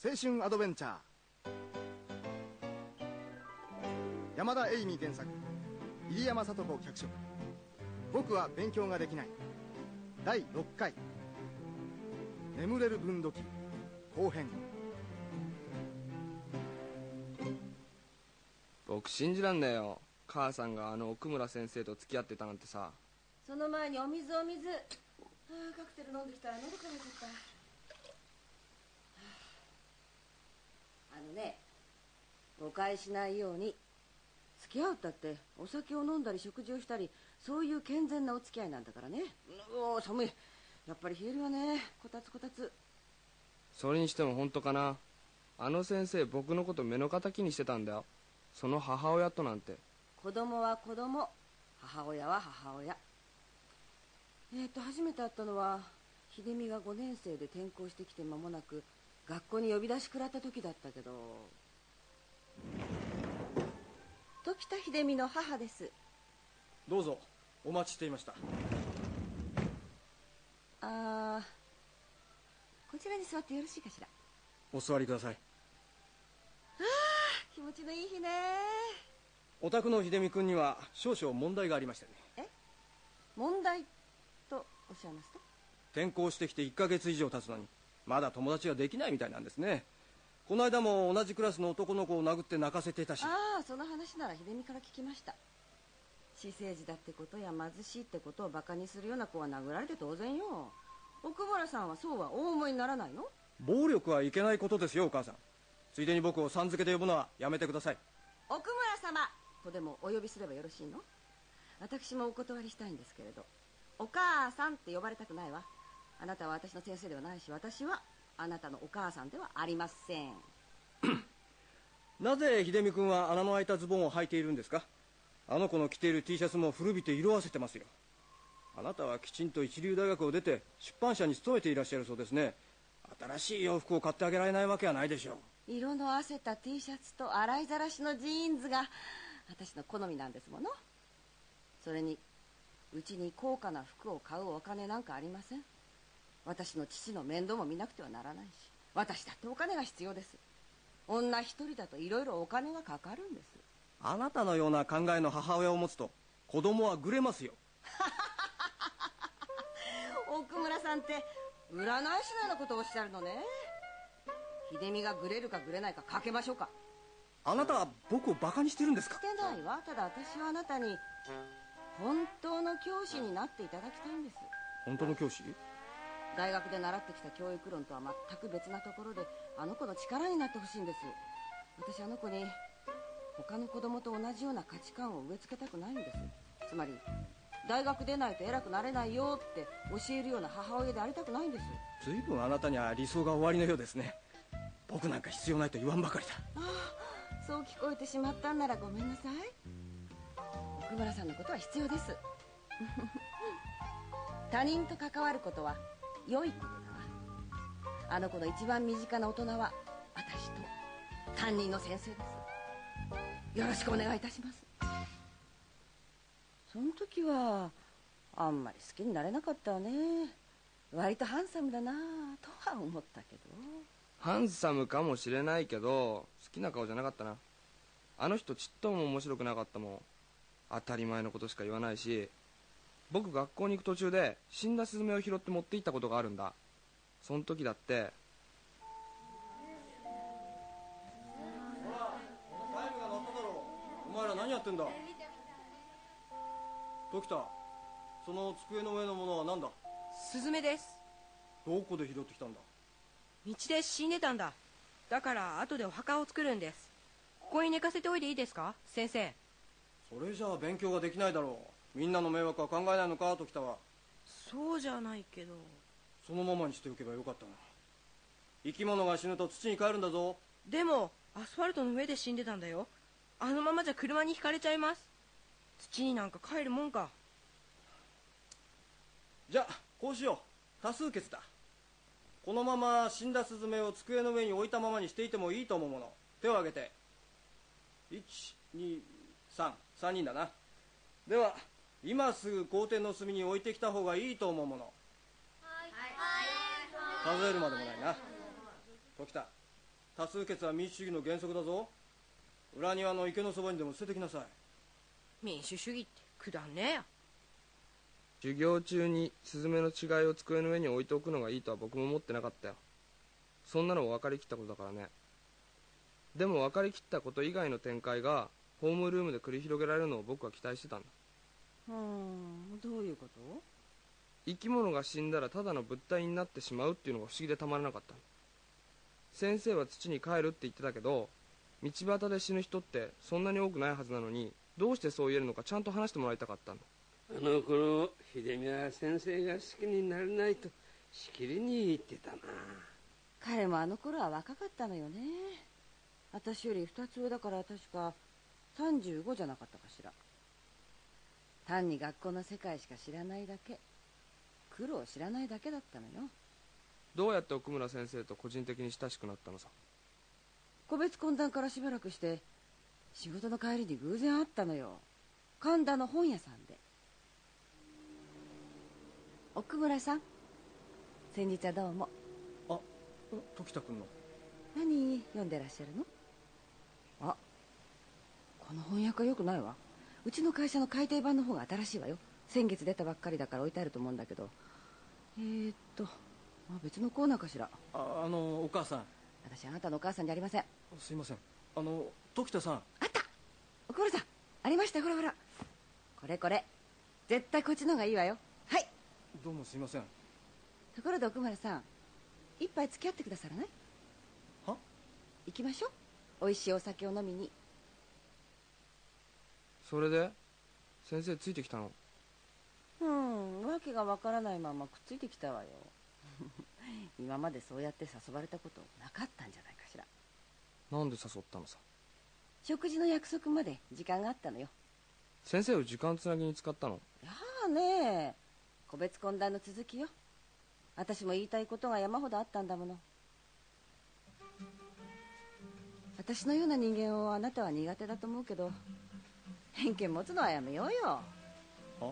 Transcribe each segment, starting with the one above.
青春アドベンチャー。山田栄美原作。入山聡子脚色。僕は勉強ができない。第6回。眠れる分度器後編。僕信じらんねえよ。母さんがあの奥村先生と付き合ってたなんてさ。その前にお水お水。ああカクテル飲んできた。ら喉乾いちゃった、はあ、あのね誤解しないように。付き合うったってお酒を飲んだり食事をしたりそういう健全なお付き合いなんだからね。うお寒い。やっぱり冷えるよね。こたつこたつ。それにしても本当かな。あの先生僕のこと目の敵にしてたんだよ。その母親となんて。子供は子供。母親は母親。えっ、と初めて会ったのは秀美が5年生で転校してきて間もなく学校に呼び出し食らった時だったけど時田秀美の母です。どうぞお待ちしていました。あーこちらに座ってよろしいかしら？お座りください。気持ちのいい日ね。お宅の秀美君には少々問題がありましてね。え？問題とおっしゃいますと？転校してきて1ヶ月以上経つのにまだ友達ができないみたいなんですねこの間も同じクラスの男の子を殴って泣かせてたし。ああその話なら秀美から聞きました。私生児だってことや貧しいってことをバカにするような子は殴られて当然よ。奥村さんはそうはお思いにならないの？暴力はいけないことですよお母さん。ついでに僕をさん付けで呼ぶのはやめてください。奥村様！とでもお呼びすればよろしいの？私もお断りしたいんですけれど。お母さんって呼ばれたくないわ。あなたは私の先生ではないし私はあなたのお母さんではありません。なぜ秀美君は穴の開いたズボンを履いているんですか？あの子の着ている T シャツも古びて色あせてますよ。あなたはきちんと一流大学を出て出版社に勤めていらっしゃるそうですね。新しい洋服を買ってあげられないわけはないでしょう。色のあせた T シャツと洗いざらしのジーンズが私の好みなんですもの。それにうちに高価な服を買うお金なんかありません私の父の面倒も見なくてはならないし私だってお金が必要です。女一人だといろいろお金がかかるんです。あなたのような考えの母親を持つと子供はぐれますよ。奥村さんって占い師のようなことをおっしゃるのね。秀美がグレるかグレないかかけましょうか。あなたは僕をバカにしてるんですか？してないわ。ただ私はあなたに本当の教師になっていただきたいんです。本当の教師？大学で習ってきた教育論とは全く別なところであの子の力になってほしいんです。私あの子に他の子供と同じような価値観を植え付けたくないんです。つまり大学出ないと偉くなれないよって教えるような母親でありたくないんです。随分あなたには理想が終わりのようですね。僕なんか必要ないと言わんばかりだ。ああそう聞こえてしまったんならごめんなさい。奥村さんのことは必要です。他人と関わることは良いことだわあの子の一番身近な大人は私と担任の先生です。よろしくお願いいたします。その時はあんまり好きになれなかったわね。割とハンサムだなとは思ったけど。ハンサムかもしれないけど好きな顔じゃなかったな。あの人ちっとも面白くなかったもん。当たり前のことしか言わないし。僕学校に行く途中で死んだスズメを拾って持って行ったことがあるんだ。その時だってタイムが鳴っただろうお前ら何やってんだ？時田その机の上のものは何だ？スズメです。どこで拾ってきたんだ？道で死んでたんだ。だから後でお墓を作るんです。ここに寝かせておいていいですか？先生。それじゃあ勉強ができないだろうみんなの迷惑は考えないのか？時田はそうじゃないけど。そのままにしておけばよかったな。生き物が死ぬと土に帰るんだぞ。でもアスファルトの上で死んでたんだよ。あのままじゃ車にひかれちゃいます。土になんか帰るもんか。じゃあこうしよう。多数決だ。このまま死んだスズメを机の上に置いたままにしていてもいいと思うもの。手を挙げて。123人だな。では今すぐ校庭の隅に置いてきた方がいいと思うもの。数えるまでもないな。時田多数決は民主主義の原則だぞ。裏庭の池のそばにでも捨ててきなさい。民主主義ってくだんねえや。授業中にスズメの違いを机の上に置いておくのがいいとは僕も思ってなかったよ。そんなの分かりきったことだからね。でも分かりきったこと以外の展開がホームルームで繰り広げられるのを僕は期待してたんだうんどういうこと？生き物が死んだらただの物体になってしまうっていうのが不思議でたまらなかった先生は土に帰るって言ってたけど道端で死ぬ人ってそんなに多くないはずなのにどうしてそう言えるのかちゃんと話してもらいたかったんだあの頃秀美は先生が好きになれないとしきりに言ってたな。彼もあの頃は若かったのよね。私より2つ上だから確か35じゃなかったかしら単に学校の世界しか知らないだけ。苦労を知らないだけだったのよ。どうやって奥村先生と個人的に親しくなったのさ？個別懇談からしばらくして仕事の帰りに偶然会ったのよ。神田の本屋さんで。奥村さん先日はどうも。あ時田君の。何読んでらっしゃるの？あ。この翻訳はよくないわうちの会社の改訂版の方が新しいわよ。先月出たばっかりだから置いてあると思うんだけど。えー、っとあ別のコーナーかしら。ああのお母さん。私あなたのお母さんじゃありません。すいません。あの時田さん。あった。奥村さん。ありました。ほらほら。これこれ。絶対こっちの方がいいわよ。はい。どうもすいません。ところで奥村さん。一杯付き合ってくださらない？は？行きましょう。美味しいお酒を飲みにそれで？先生ついてきたの？うんわけがわからないままくっついてきたわよ。今までそうやって誘われたことなかったんじゃないかしら。なんで誘ったのさ？食事の約束まで時間があったのよ。先生を時間つなぎに使ったの？やあねえ。個別懇談の続きよ。私も言いたいことが山ほどあったんだもの。私のような人間をあなたは苦手だと思うけど偏見持つのはやめようよ。あ？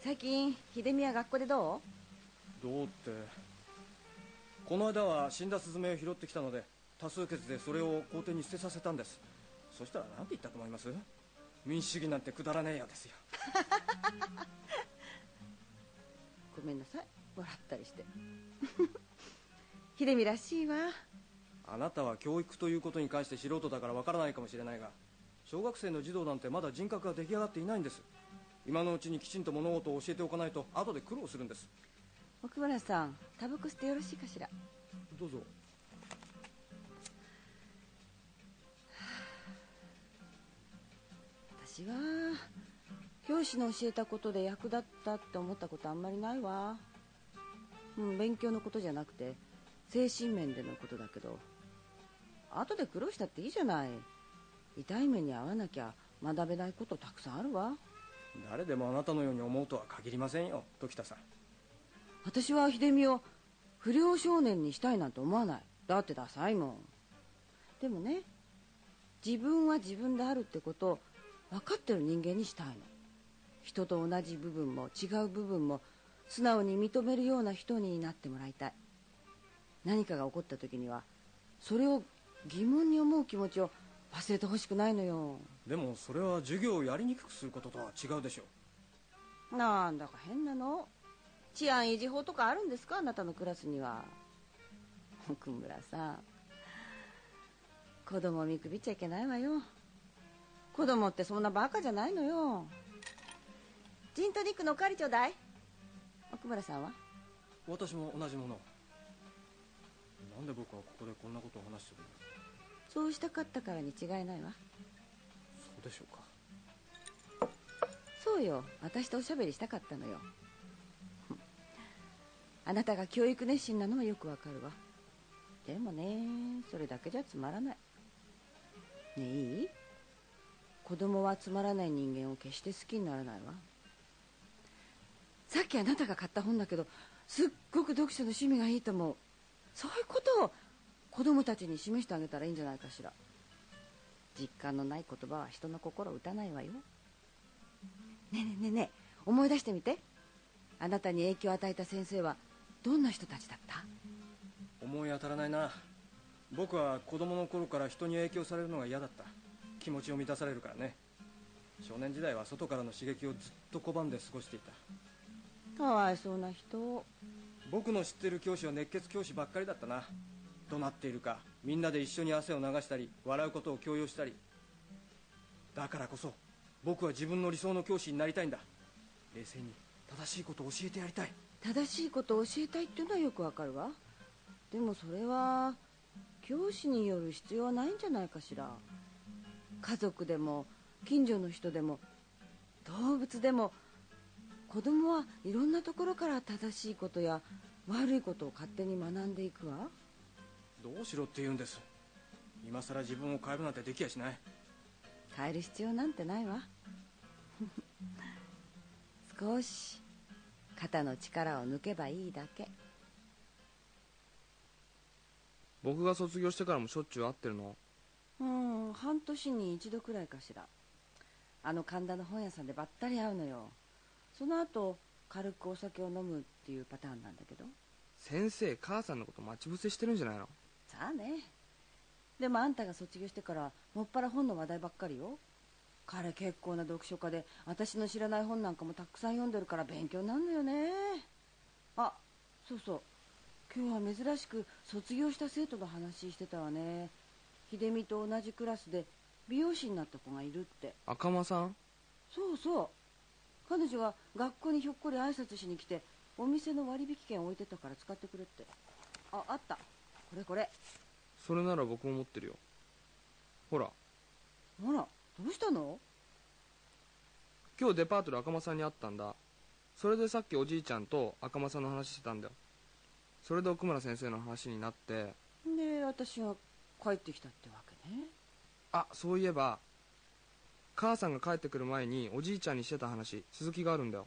最近秀美は学校でどう？どうって。この間は死んだスズメを拾ってきたので多数決でそれを校庭に捨てさせたんです。そしたら何て言ったと思います？民主主義なんてくだらねえやですよ。ごめんなさい。笑ったりして。秀美らしいわ。あなたは教育ということに関して素人だからわからないかもしれないが小学生の児童なんてまだ人格が出来上がっていないんです。今のうちにきちんと物事を教えておかないと後で苦労するんです。奥村さんタバコ吸ってよろしいかしら？どうぞ。私は教師の教えたことで役立ったって思ったことあんまりないわ。うん勉強のことじゃなくて精神面でのことだけど。後で苦労したっていいじゃない痛い目に遭わなきゃ学べないことたくさんあるわ。誰でもあなたのように思うとは限りませんよ時田さん。私は秀美を不良少年にしたいなんて思わない。だってダサいもん。でもね自分は自分であるってことを分かってる人間にしたいの。人と同じ部分も違う部分も素直に認めるような人になってもらいたい。何かが起こった時にはそれを疑問に思う気持ちを忘れてほしくないのよ。でもそれは授業をやりにくくすることとは違うでしょう。なんだか変なの。治安維持法とかあるんですか？あなたのクラスには。奥村さん。子供を見くびっちゃいけないわよ。子供ってそんなバカじゃないのよ。ジントニックのおかわりちょうだい奥村さんは？私も同じもの。をなんで僕はここでこんなことを話してるんですそうしたかったからに違いないわ。そうでしょうか。そうよ。私とおしゃべりしたかったのよ。あなたが教育熱心なのはよくわかるわ。でもねそれだけじゃつまらない。ねえ？いい子供はつまらない人間を決して好きにならないわ。さっきあなたが買った本だけどすっごく読書の趣味がいいと思う。そういうことを子供たちに示してあげたらいいんじゃないかしら。実感のない言葉は人の心を打たないわよ。ねえねえねえねえ思い出してみて。あなたに影響を与えた先生はどんな人たちだった？思い当たらないな。僕は子供の頃から人に影響されるのが嫌だった。気持ちを満たされるからね。少年時代は外からの刺激をずっと拒んで過ごしていた。かわいそうな人。僕の知ってる教師は熱血教師ばっかりだったな怒鳴っているかみんなで一緒に汗を流したり笑うことを強要したり。だからこそ僕は自分の理想の教師になりたいんだ。冷静に正しいことを教えてやりたい。正しいことを教えたいっていうのはよくわかるわ。でもそれは教師による必要はないんじゃないかしら。家族でも近所の人でも動物でも子供はいろんなところから正しいことや悪いことを勝手に学んでいくわ。どうしろって言うんです。今さら自分を変えるなんてできやしない。変える必要なんてないわ。少し肩の力を抜けばいいだけ。僕が卒業してからもしょっちゅう会ってるの？うん半年に一度くらいかしら。あの神田の本屋さんでばったり会うのよ。その後軽くお酒を飲むっていうパターンなんだけど。先生母さんのこと待ち伏せしてるんじゃないの？さあね。でもあんたが卒業してからもっぱら本の話題ばっかりよ。彼結構な読書家で私の知らない本なんかもたくさん読んでるから勉強になるのよね。あそうそう。今日は珍しく卒業した生徒の話してたわね。秀美と同じクラスで美容師になった子がいるって。赤間さん？そうそう。彼女が学校にひょっこり挨拶しに来てお店の割引券置いてたから使ってくれって。ああったこれこれ。それなら僕も持ってるよ。ほら。ほらどうしたの？今日デパートで赤間さんに会ったんだ。それでさっきおじいちゃんと赤間さんの話してたんだよ。それで奥村先生の話になって。で私が帰ってきたってわけね。あそういえば母さんが帰ってくる前におじいちゃんにしてた話続きがあるんだよ。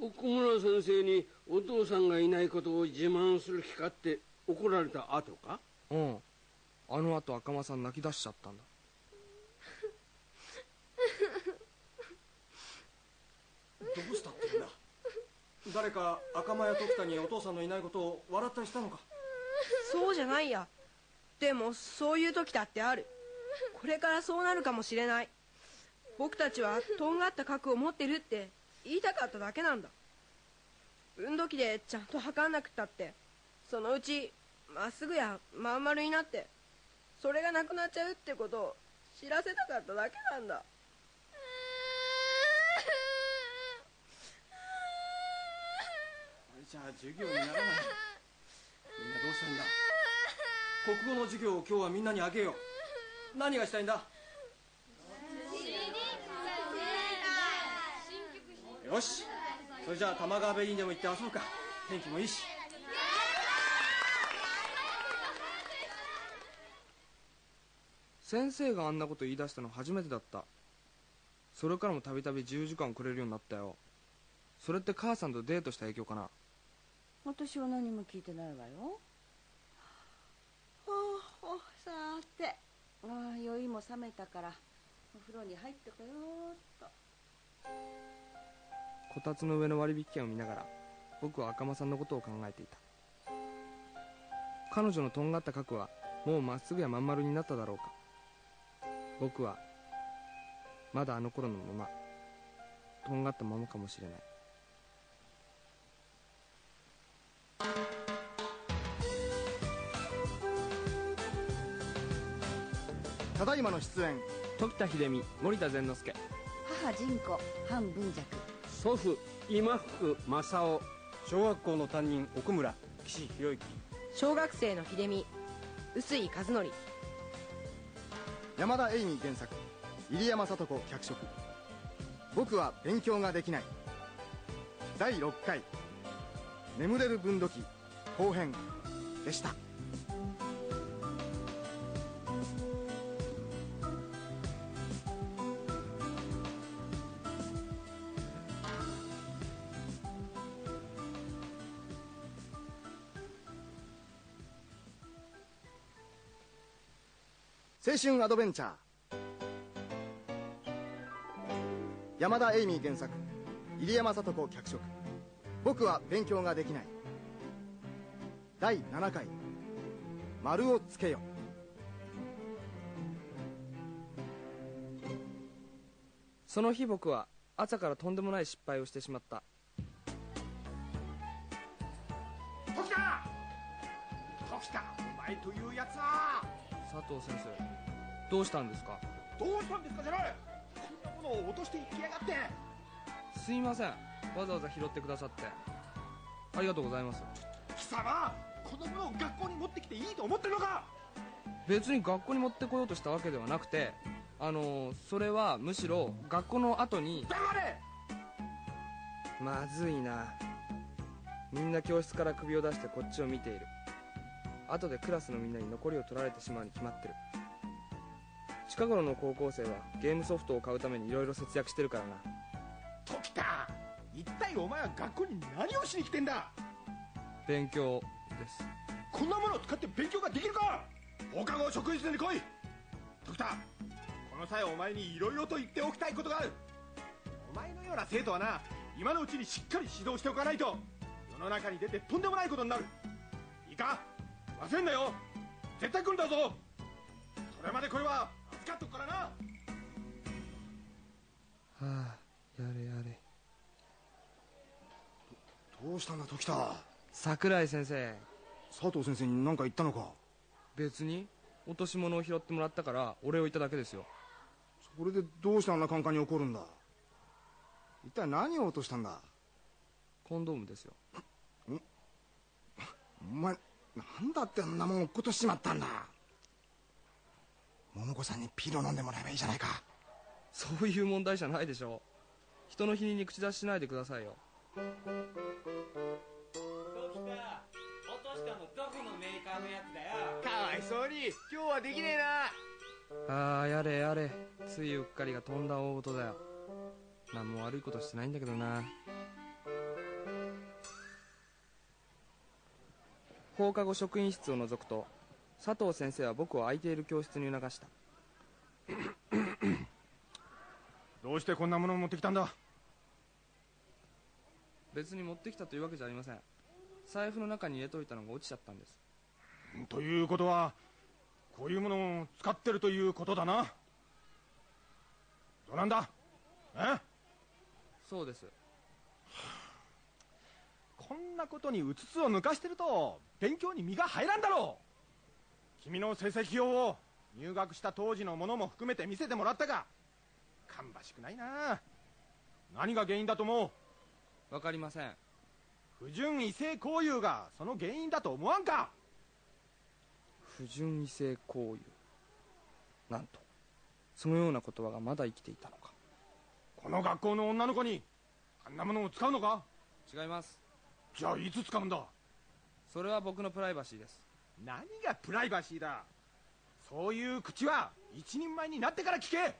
奥村先生にお父さんがいないことを自慢する気かって怒られた後か？うん。あの後赤間さん泣き出しちゃったんだ。どうしたってんだ？誰か赤間や時田にお父さんのいないことを笑ったりしたのか？そうじゃないや。でもそういう時だってある。これからそうなるかもしれない。僕たちはとんがった核を持ってるって言いたかっただけなんだ。運動機でちゃんと測んなくったって。そのうちまっすぐやまん丸になってそれがなくなっちゃうってことを知らせたかっただけなんだ。じゃあ授業にならない。みんなどうしたいんだ？国語の授業を今日はみんなにあげよう。何がしたいんだ？よし。それじゃあ玉川ベリーにでも行って遊ぶか。天気もいいし先生があんなこと言い出したの初めてだった。それからもたびたび自由時間をくれるようになったよ。それって母さんとデートした影響かな。私は何も聞いてないわよ。ほうほうさーて。ああ酔いも冷めたからお風呂に入ってこようっと。こたつの上の割引券を見ながら僕は赤間さんのことを考えていた。彼女のとんがった核はもうまっすぐやまん丸になっただろうか僕はまだあの頃のままとんがったままかもしれない。ただいまの出演。時田秀美森田善之助。母仁子半文尺祖父今福正雄。小学校の担任奥村岸博之。小学生の秀美臼井和則山田栄美原作入山聡子脚色。僕は勉強ができない。第6回眠れる分度器後編でした。春アドベンチャー。山田エイミー原作。入山聡子脚色。僕は勉強ができない。第7回。丸をつけよ。その日僕は朝からとんでもない失敗をしてしまった。時田時田お前というやつは！佐藤先生。どうしたんですか？どうしたんですか？じゃない。こんなものを落としていきやがって。すいません。わざわざ拾ってくださって。ありがとうございます。貴様このものを学校に持ってきていいと思ってるのか。別に学校に持ってこようとしたわけではなくてあのそれはむしろ学校の後に黙れ。まずいな。みんな教室から首を出してこっちを見ている。後でクラスのみんなに残りを取られてしまうに決まってる近頃の高校生はゲームソフトを買うためにいろいろ節約してるからな。時田一体お前は学校に何をしに来てんだ？勉強です。こんなものを使って勉強ができるか？放課後職員室に来い。時田この際お前にいろいろと言っておきたいことがある。お前のような生徒はな今のうちにしっかり指導しておかないと世の中に出てとんでもないことになる。いいか忘れんなよ。絶対来るんだぞ。それまでこれは預かっとくからな。はあやれやれ。どうしたんだ時田。桜井先生。佐藤先生に何か言ったのか。別に落とし物を拾ってもらったからお礼を言っただけですよ。それでどうしてあんなカンカンに怒るんだ。一体何を落としたんだ。コンドームですよ。お前なんだってあんなもん落っことしちまったんだ桃子さんにピルを飲んでもらえばいいじゃないか。そういう問題じゃないでしょ。人の否認に口出ししないでくださいよ。落としたのどこのメーカーのやつだよ。かわいそうに。今日はできねえな。ああやれやれ。ついうっかりがとんだ大事だよ。何も悪いことしてないんだけどな。放課後職員室を覗くと佐藤先生は僕を空いている教室に促した。どうしてこんなものを持ってきたんだ？別に持ってきたというわけじゃありません。財布の中に入れといたのが落ちちゃったんです。ということはこういうものを使ってるということだな。どうなんだ？え？そうです。こんなことにうつつを抜かしてると勉強に身が入らんだろう君の成績表を入学した当時のものも含めて見せてもらったが芳しくないな。何が原因だと思う？わかりません。不純異性交友がその原因だと思わんか。不純異性交友。なんとそのような言葉がまだ生きていたのか。この学校の女の子にあんなものを使うのか？違います。じゃあいつ使うんだ？それは僕のプライバシーです何がプライバシーだ。そういう口は一人前になってから聞け。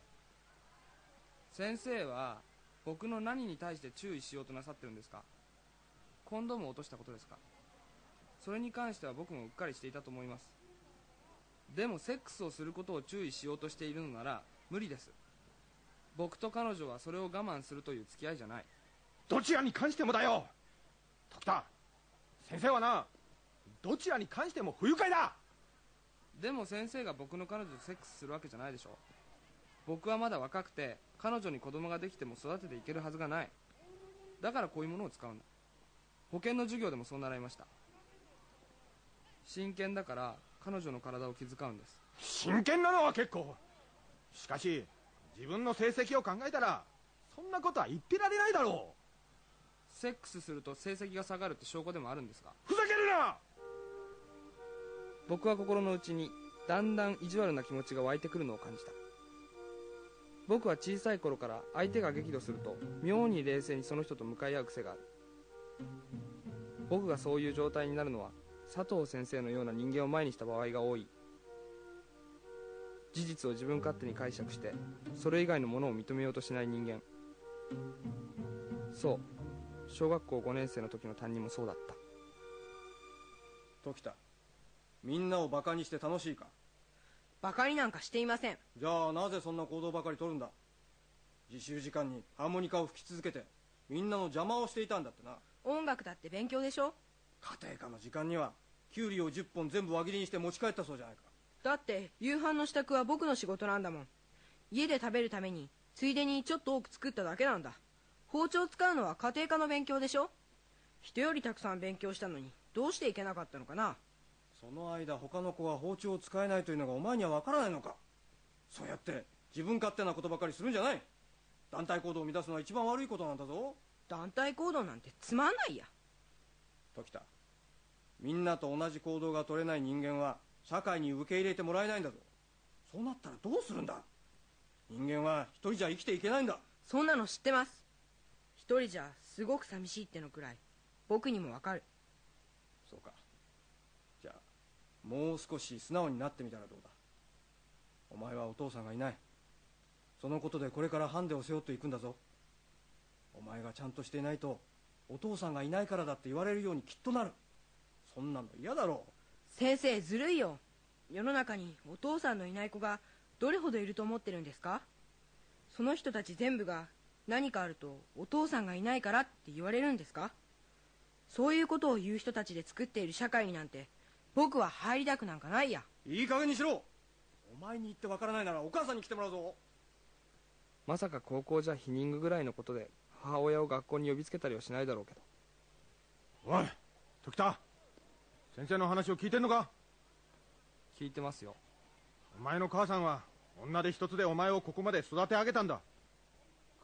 先生は僕の何に対して注意しようとなさってるんですか？コンドームを落としたことですか？それに関しては僕もうっかりしていたと思います。でもセックスをすることを注意しようとしているのなら無理です。僕と彼女はそれを我慢するという付き合いじゃない。どちらに関してもだよ。徳田先生はなどちらに関しても不愉快だ。でも先生が僕の彼女とセックスするわけじゃないでしょ。僕はまだ若くて彼女に子供ができても育てていけるはずがない。だからこういうものを使うんだ。保険の授業でもそう習いました。真剣だから彼女の体を気遣うんです。真剣なのは結構。しかし自分の成績を考えたらそんなことは言ってられないだろセックスすると成績が下がるって証拠でもあるんですか？うふざけるな僕は心の内にだんだん意地悪な気持ちが湧いてくるのを感じた。僕は小さい頃から相手が激怒すると妙に冷静にその人と向かい合う癖がある。僕がそういう状態になるのは佐藤先生のような人間を前にした場合が多い。事実を自分勝手に解釈してそれ以外のものを認めようとしない人間。そう。小学校5年生の時の担任もそうだった。時田。みんなをバカにして楽しいか？バカになんかしていません。じゃあなぜそんな行動ばかり取るんだ？自習時間にハーモニカを吹き続けてみんなの邪魔をしていたんだってな。音楽だって勉強でしょ？家庭科の時間にはキュウリを10本全部輪切りにして持ち帰ったそうじゃないか。だって夕飯の支度は僕の仕事なんだもん。家で食べるためについでにちょっと多く作っただけなんだ。包丁使うのは家庭科の勉強でしょ？人よりたくさん勉強したのにどうしていけなかったのかな？その間他の子は包丁を使えないというのがお前には分からないのか？そうやって自分勝手なことばかりするんじゃない？団体行動を乱すのは一番悪いことなんだぞ。団体行動なんてつまんないや。時田みんなと同じ行動が取れない人間は社会に受け入れてもらえないんだぞ。そうなったらどうするんだ？人間は一人じゃ生きていけないんだ。そんなの知ってます。一人じゃすごく寂しいってのくらい。僕にもわかるそうかじゃあもう少し素直になってみたらどうだ？お前はお父さんがいない。そのことでこれからハンデを背負っていくんだぞ。お前がちゃんとしていないとお父さんがいないからだって言われるようにきっとなる。そんなの嫌だろ。う先生ずるいよ。世の中にお父さんのいない子がどれほどいると思ってるんですか？その人たち全部が何かあるとお父さんがいないからって言われるんですか？そういうことを言う人たちで作っている社会になんて僕は入りたくなんかないや。いい加減にしろ。お前に言ってわからないならお母さんに来てもらうぞ。まさか高校じゃ避妊具ぐらいのことで母親を学校に呼びつけたりはしないだろうけど。おい時田。先生の話を聞いてんのか？聞いてますよ。お前の母さんは女で一つでお前をここまで育て上げたんだ。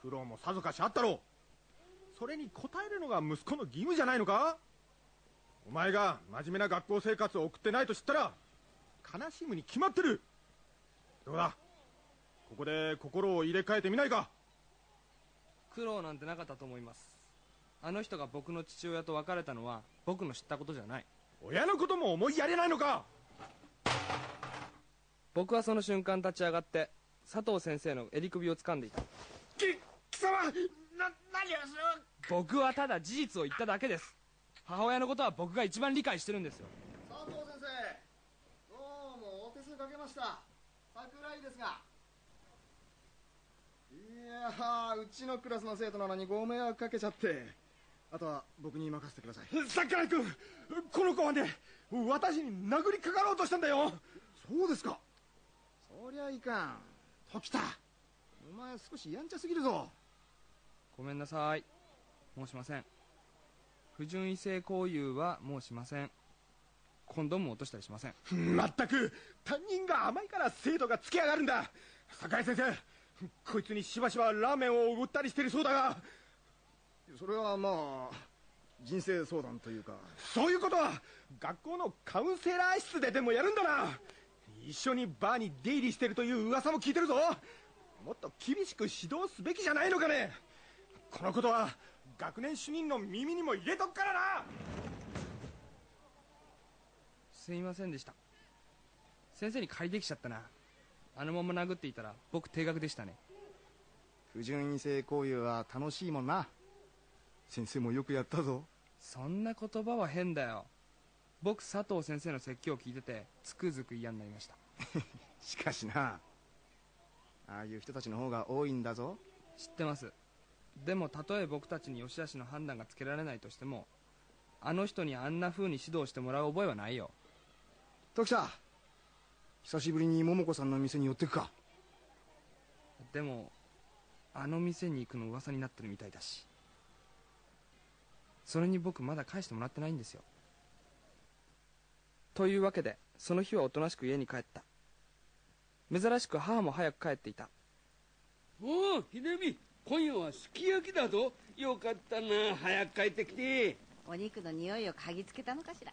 苦労もさぞかしあったろう。それに応えるのが息子の義務じゃないのか？お前が真面目な学校生活を送ってないと知ったら悲しむに決まってる。どうだ？ここで心を入れ替えてみないか。苦労なんてなかったと思います。あの人が僕の父親と別れたのは僕の知ったことじゃない。親のことも思いやれないのか。僕はその瞬間立ち上がって佐藤先生の襟首を掴んでいた。き貴様な何をする？僕はただ事実を言っただけです母親のことは僕が一番理解してるんですよ。佐藤先生どうもお手数かけました。桜井ですが。いやーうちのクラスの生徒なのにご迷惑かけちゃって。あとは僕に任せてください。桜井君この子はね私に殴りかかろうとしたんだよ。そうですか。そりゃいかん。時田お前少しやんちゃすぎるぞ。ごめんなさい。申しません不純異性交友はもうしません。コンドームも落としたりしません。まったく。担任が甘いから生徒がつけ上がるんだ。桜井先生こいつにしばしばラーメンをおごったりしてるそうだが。それはまあ人生相談というか。そういうことは学校のカウンセラー室ででもやるんだな。一緒にバーに出入りしてるという噂も聞いてるぞ。もっと厳しく指導すべきじゃないのかね。このことは学年主任の耳にも入れとくからな。すいませんでした。先生に借りてきちゃったな。あのまま殴っていたら僕定額でしたね。不純異性交友は楽しいもんな。先生もよくやったぞ。そんな言葉は変だよ。僕佐藤先生の説教を聞いててつくづく嫌になりました。しかしな。ああいう人たちの方が多いんだぞ。知ってますでもたとえ僕たちに良し悪しの判断がつけられないとしてもあの人にあんな風に指導してもらう覚えはないよ。時田久しぶりに桃子さんの店に寄ってくか。でもあの店に行くの噂になってるみたいだし。それに僕まだ返してもらってないんですよ。というわけでその日はおとなしく家に帰った。珍しく母も早く帰っていた。おお秀美今夜はすき焼きだぞ。よかったな。早く帰ってきて。お肉の匂いを嗅ぎつけたのかしら。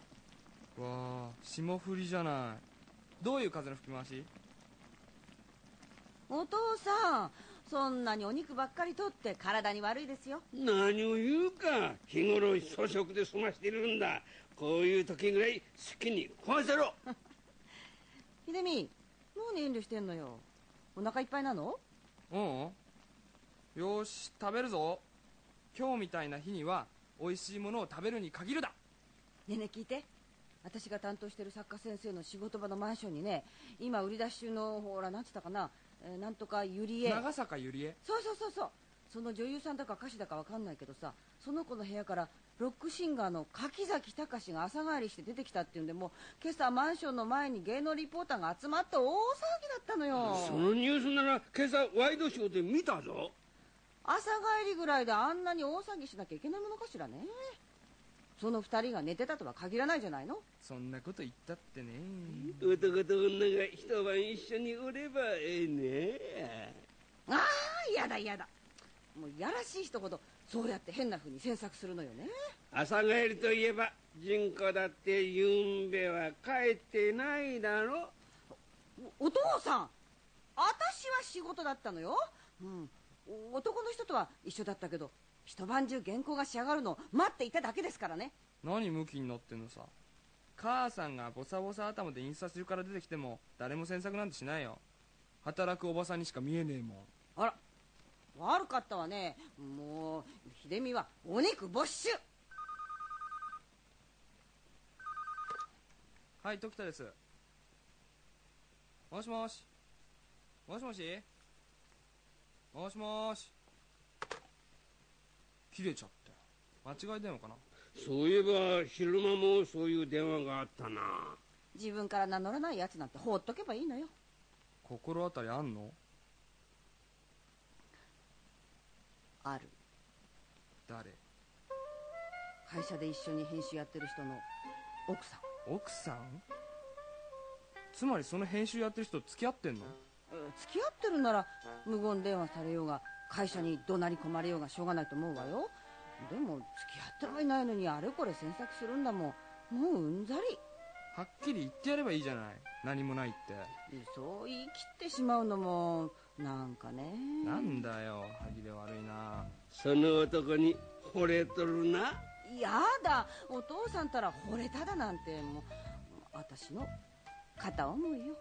わあ霜降りじゃない。どういう風の吹き回し？お父さんそんなにお肉ばっかりとって体に悪いですよ。何を言うか。日頃粗食で済ましてるんだ。こういう時ぐらい好きに食わせろ。秀美何遠慮してんのよ。お腹いっぱいなの？うんよし食べるぞ。今日みたいな日には美味しいものを食べるに限るだ。ねえねえ聞いて。私が担当してる作家先生の仕事場のマンションにね今売り出し中のほらなんつったかな、えーなんとかゆりえ長坂ゆりえそうそうそうそう。その女優さんだか歌手だかわかんないけどさその子の部屋からプロックシンガーの柿崎隆が朝帰りして出てきたっていうんでもう今朝マンションの前に芸能リポーターが集まって大騒ぎだったのよ。そのニュースなら今朝ワイドショーで見たぞ朝帰りぐらいであんなに大騒ぎしなきゃいけないものかしらね。その二人が寝てたとは限らないじゃないの。そんなこと言ったってね。男と女が一晩一緒におればええね。ああ嫌だ嫌だ。もういやらしい人ほどそうやって変な風に詮索するのよね。朝帰りといえば純子だってゆんべは帰ってないだろ。おお父さん私は仕事だったのよ、うん、お男の人とは一緒だったけど一晩中原稿が仕上がるのを待っていただけですからね。何ムキになってんのさ。母さんがボサボサ頭で印刷中から出てきても誰も詮索なんてしないよ。働くおばさんにしか見えねえもん。あら悪かったわね。もう秀美はお肉没収。はい時田です。もしもし。もしもし？もしもし。切れちゃった間違い電話かな？そういえば昼間もそういう電話があったな。自分から名乗らないやつなんて放っとけばいいのよ。心当たりあんの？ある。誰？会社で一緒に編集やってる人の奥さん。奥さん？つまりその編集やってる人付き合ってんの？えー付き合ってるなら無言電話されようが会社に怒鳴り込まれようがしょうがないと思うわよ。でも付き合ってはいないのにあれこれ詮索するんだもん。もううんざり。はっきり言ってやればいいじゃない。何もないって。そう言い切ってしまうのもなんかね。なんだよ歯切れ悪いな。その男に惚れとるな。やだ。お父さんたら惚れただなんて。もう私の片思いよ。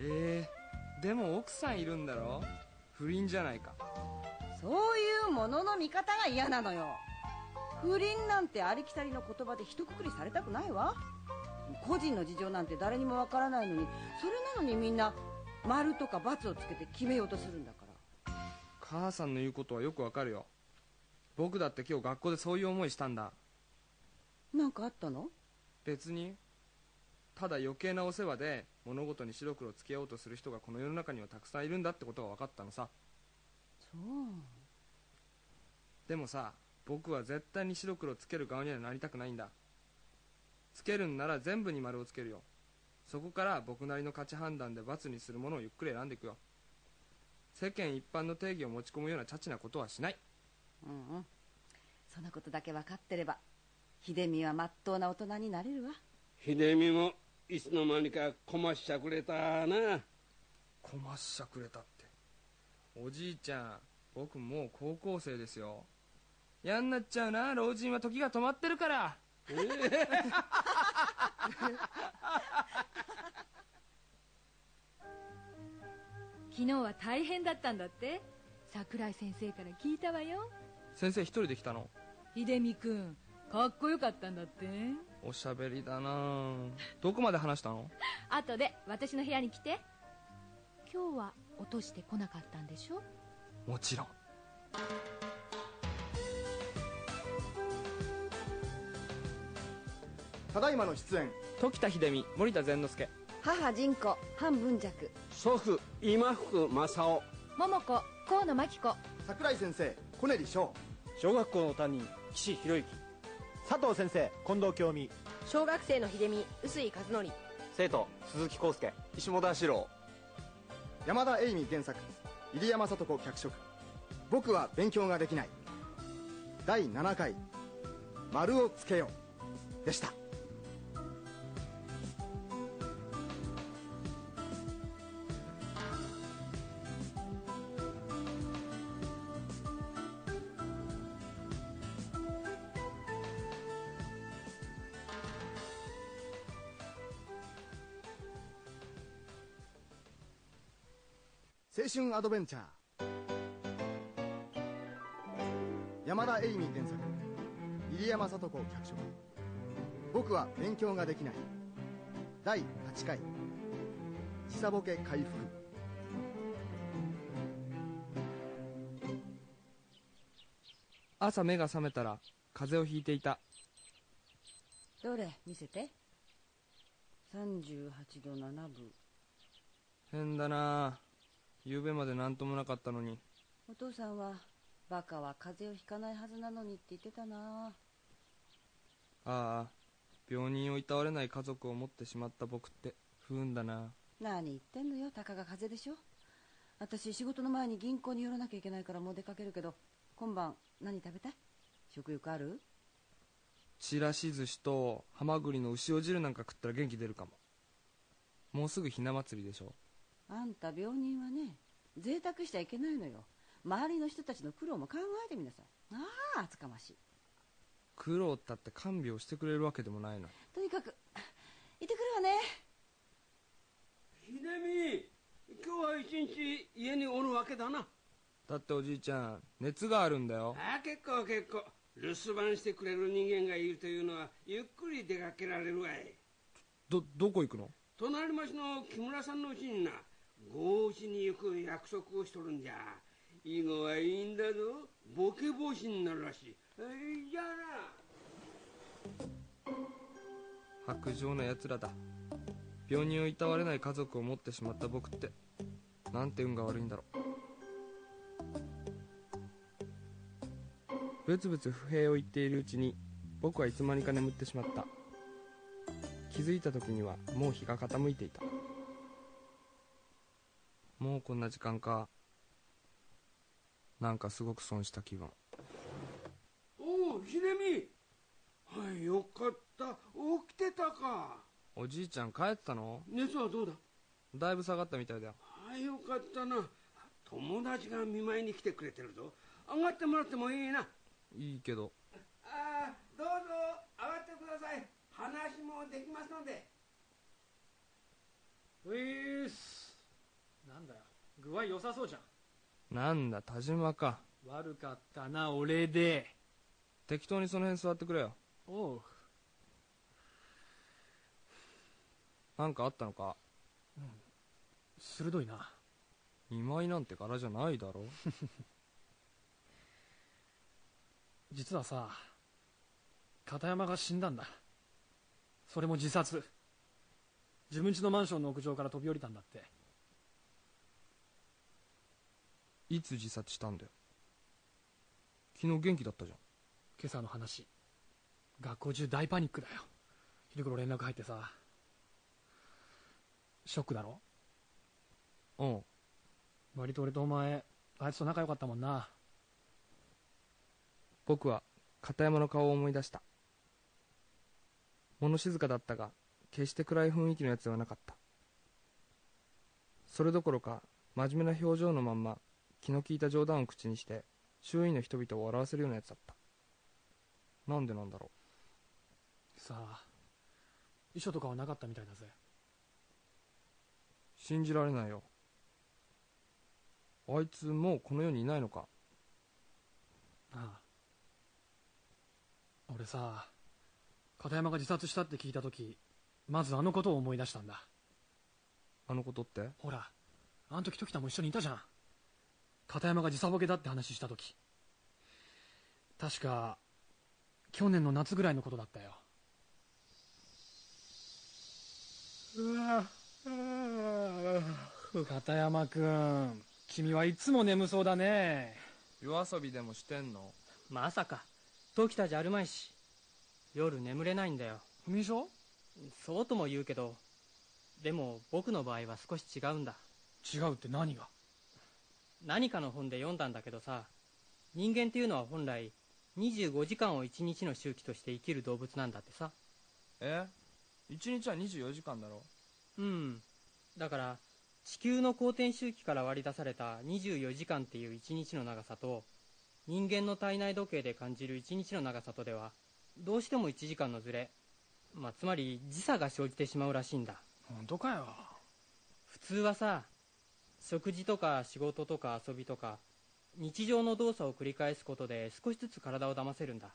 ええでも奥さんいるんだろ？不倫じゃないか。そういうものの見方が嫌なのよ。不倫なんてありきたりの言葉で一括りされたくないわ。個人の事情なんて誰にもわからないのに。それなのにみんな丸とか×をつけて決めようとするんだから。母さんの言うことはよくわかるよ。僕だって今日学校でそういう思いしたんだ。なんかあったの？別に。ただ余計なお世話で物事に白黒つけようとする人がこの世の中にはたくさんいるんだってことが分かったのさ。そう。でもさ僕は絶対に白黒つける側にはなりたくないんだ。つけるんなら全部に丸をつけるよ。そこから僕なりの価値判断で罰にするものをゆっくり選んでいくよ。世間一般の定義を持ち込むようなチャチなことはしない。うんうん。そのことだけ分かってれば秀美はまっとうな大人になれるわ。秀美もいつの間にかこましちゃくれたな。こまっしゃくれたって。おじいちゃん僕もう高校生ですよ。嫌になっちゃうな。老人は時が止まってるから。昨日は大変だったんだって？桜井先生から聞いたわよ。先生一人で来たの？秀美君かっこよかったんだっておしゃべりだな。どこまで話したの？後で私の部屋に来て。今日は落としてこなかったんでしょ？もちろん。ただいまの出演。時田秀美森田善之助。母仁子半文弱。祖父今福正雄。桃子河野真紀子。桜井先生小練翔。小学校の担任岸博之佐藤先生近藤京美。小学生の秀美臼井和則。生徒鈴木康介。石本史郎。山田栄美原作。入山聡子脚色。僕は勉強ができない。第7回「丸をつけよ」でした春アドベンチャー。山田栄美原作。入山聡子脚色。僕は勉強ができない。第8回。時差ボケ回復。朝目が覚めたら風邪をひいていた。どれ見せて？38度7分。変だな昨べまで何ともなかったのに。お父さんはバカは風邪をひかないはずなのにって言ってたな。ああ病人をいたわれない家族を持ってしまった僕って不運だな。何言ってんのよたかが風邪でしょ。私仕事の前に銀行に寄らなきゃいけないからもう出かけるけど今晩何食べたい？食欲ある？ちらし寿司とハマグリの牛尾汁なんか食ったら元気出るかも。もうすぐひな祭りでしょあんた病人はね贅沢しちゃいけないのよ。周りの人たちの苦労も考えてみなさい。ああ厚かましい。苦労ったって看病してくれるわけでもないの。にとにかく行ってくるわね。秀美今日は一日家におるわけだな。だっておじいちゃん熱があるんだよ。ああ結構結構。留守番してくれる人間がいるというのはゆっくり出かけられるわい。どどこ行くの？隣町の木村さんのうちにな合地に行く約束をしとるんじゃ。以後はいいんだぞ。ボケ防止になるらしい、えーじゃあな。薄情な奴らだ。病人をいたわれない家族を持ってしまった僕ってなんて運が悪いんだろう。ブツブツ不平を言っているうちに僕はいつまにか眠ってしまった。気づいた時にはもう日が傾いていた。もうこんな時間か。なんかすごく損した気分。おお秀美はいよかった。起きてたか。おじいちゃん帰ってたの？熱はどうだ。だいぶ下がったみたいだよ。はいよかったな。友達が見舞いに来てくれてるぞ。上がってもらってもいいな。いいけど。ああどうぞ。上がってください。話もできますので。ういーすなんだよ。具合良さそうじゃん。なんだ田島か。悪かったな俺で。適当にその辺座ってくれよ。おう。なんかあったのか？鋭いな。見舞いなんて柄じゃないだろ。実はさ片山が死んだんだ。それも自殺。自分家のマンションの屋上から飛び降りたんだっていつ自殺したんだよ。昨日元気だったじゃん。今朝の話。学校中大パニックだよ。昼頃連絡入ってさ。ショックだろ？うん。割と俺とお前あいつと仲良かったもんな。僕は片山の顔を思い出した。物静かだったが決して暗い雰囲気のやつではなかった。それどころか真面目な表情のまんま気の利いた冗談を口にして周囲の人々を笑わせるようなやつだった。なんでなんだろさあ遺書とかはなかったみたいだぜ。う信じられないよ。あいつもうこの世にいないのか。ああ。俺さ片山が自殺したって聞いた時まずあのことを思い出したんだ。あのことって？ほらあの時時田も一緒にいたじゃん片山が時差ボケだって話した時。確か去年の夏ぐらいのことだったよ。うわ片山君君はいつも眠そうだね。夜遊びでもしてんの？まさか。時田じゃあるまいし夜眠れないんだよ。不眠症そうとも言うけどでも僕の場合は少し違うんだ。違うって何が？何かの本で読んだんだけどさ人間っていうのは本来25時間を1日の周期として生きる動物なんだってさ。え？一日は24時間だろ？うん。だから地球の公転周期から割り出された24時間っていう1日の長さと人間の体内時計で感じる1日の長さとではどうしても1時間のずれまあつまり時差が生じてしまうらしいんだ。本当かよ。普通はさ食事とか仕事とか遊びとか日常の動作を繰り返すことで少しずつ体を騙せるんだ。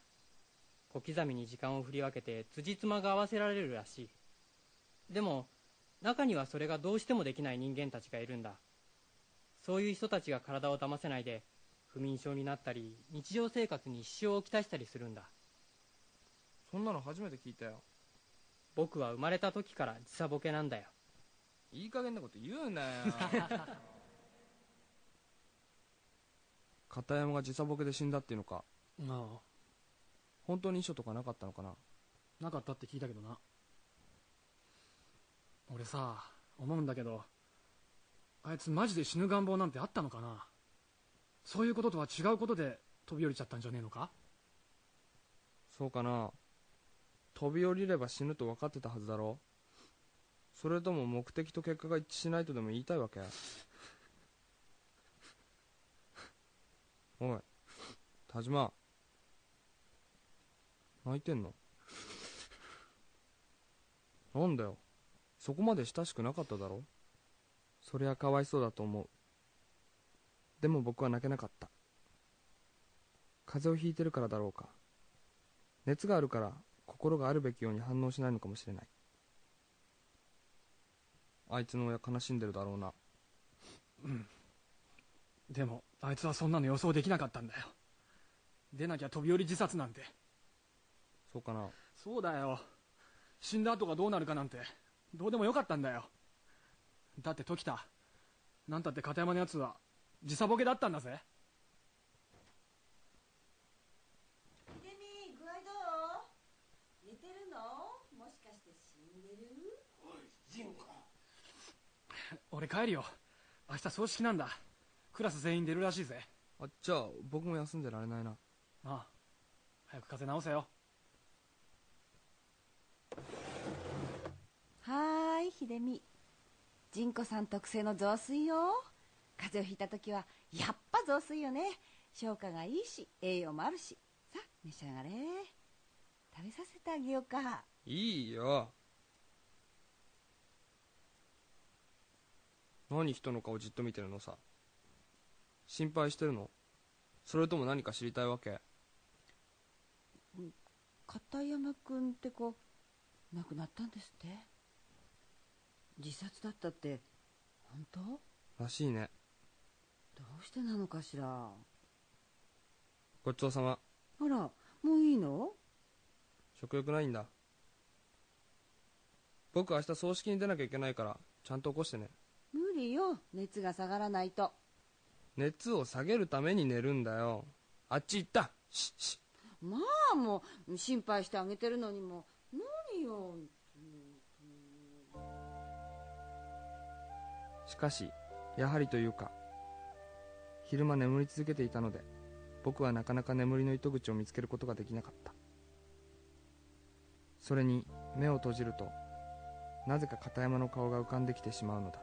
小刻みに時間を振り分けて辻褄が合わせられるらしい。でも中にはそれがどうしてもできない人間たちがいるんだ。そういう人たちが体を騙せないで不眠症になったり日常生活に支障をきたしたりするんだ。そんなの初めて聞いたよ。僕は生まれた時から時差ボケなんだよいい加減なこと言うなよ。片山が時差ボケで死んだっていうのか。あ本当に遺書とかなかったのかな。あなかったって聞いたけどな。俺さ思うんだけどあいつマジで死ぬ願望なんてあったのかな。そういうこととは違うことで飛び降りちゃったんじゃねえのか。そうかな。飛び降りれば死ぬと分かってたはずだろそれとも目的と結果が一致しないとでも言いたいわけ？おい田島。泣いてんの？なんだよ。そこまで親しくなかっただろ？そりゃかわいそうだと思う。でも僕は泣けなかった。風邪をひいてるからだろうか。熱があるから心があるべきように反応しないのかもしれない。あいつの親悲しんでるだろうな。うん。でもあいつはそんなの予想できなかったんだよ。出なきゃ飛び降り自殺なんて。そうかな。そうだよ。死んだ後がどうなるかなんてどうでもよかったんだよ。だって時田なんたって片山のやつは時差ボケだったんだぜ秀美具合どう寝てるのもしかして死んでるジンコ俺帰るよ。明日葬式なんだ。クラス全員出るらしいぜ。あじゃあ僕も休んでられないな。ああ。早く風邪治せよ。はーい秀美。仁子さん特製の雑炊よ。風邪をひいた時はやっぱ雑炊よね。消化がいいし栄養もあるし。さあ召し上がれ。食べさせてあげようか。いいよ何人の顔じっと見てるのさ。心配してるの？それとも何か知りたいわけ？片山君って子亡くなったんですって？自殺だったって本当？らしいね。どうしてなのかしら？あごちそうさま。らもういいの？食欲ないんだ。僕明日葬式に出なきゃいけないからちゃんと起こしてねよ。熱が下がらないと。熱を下げるために寝るんだよ。あっち行った。ししまあもう心配してあげてるのにも。何よ。しかしやはりというか昼間眠り続けていたので僕はなかなか眠りの糸口を見つけることができなかった。それに目を閉じるとなぜか片山の顔が浮かんできてしまうのだ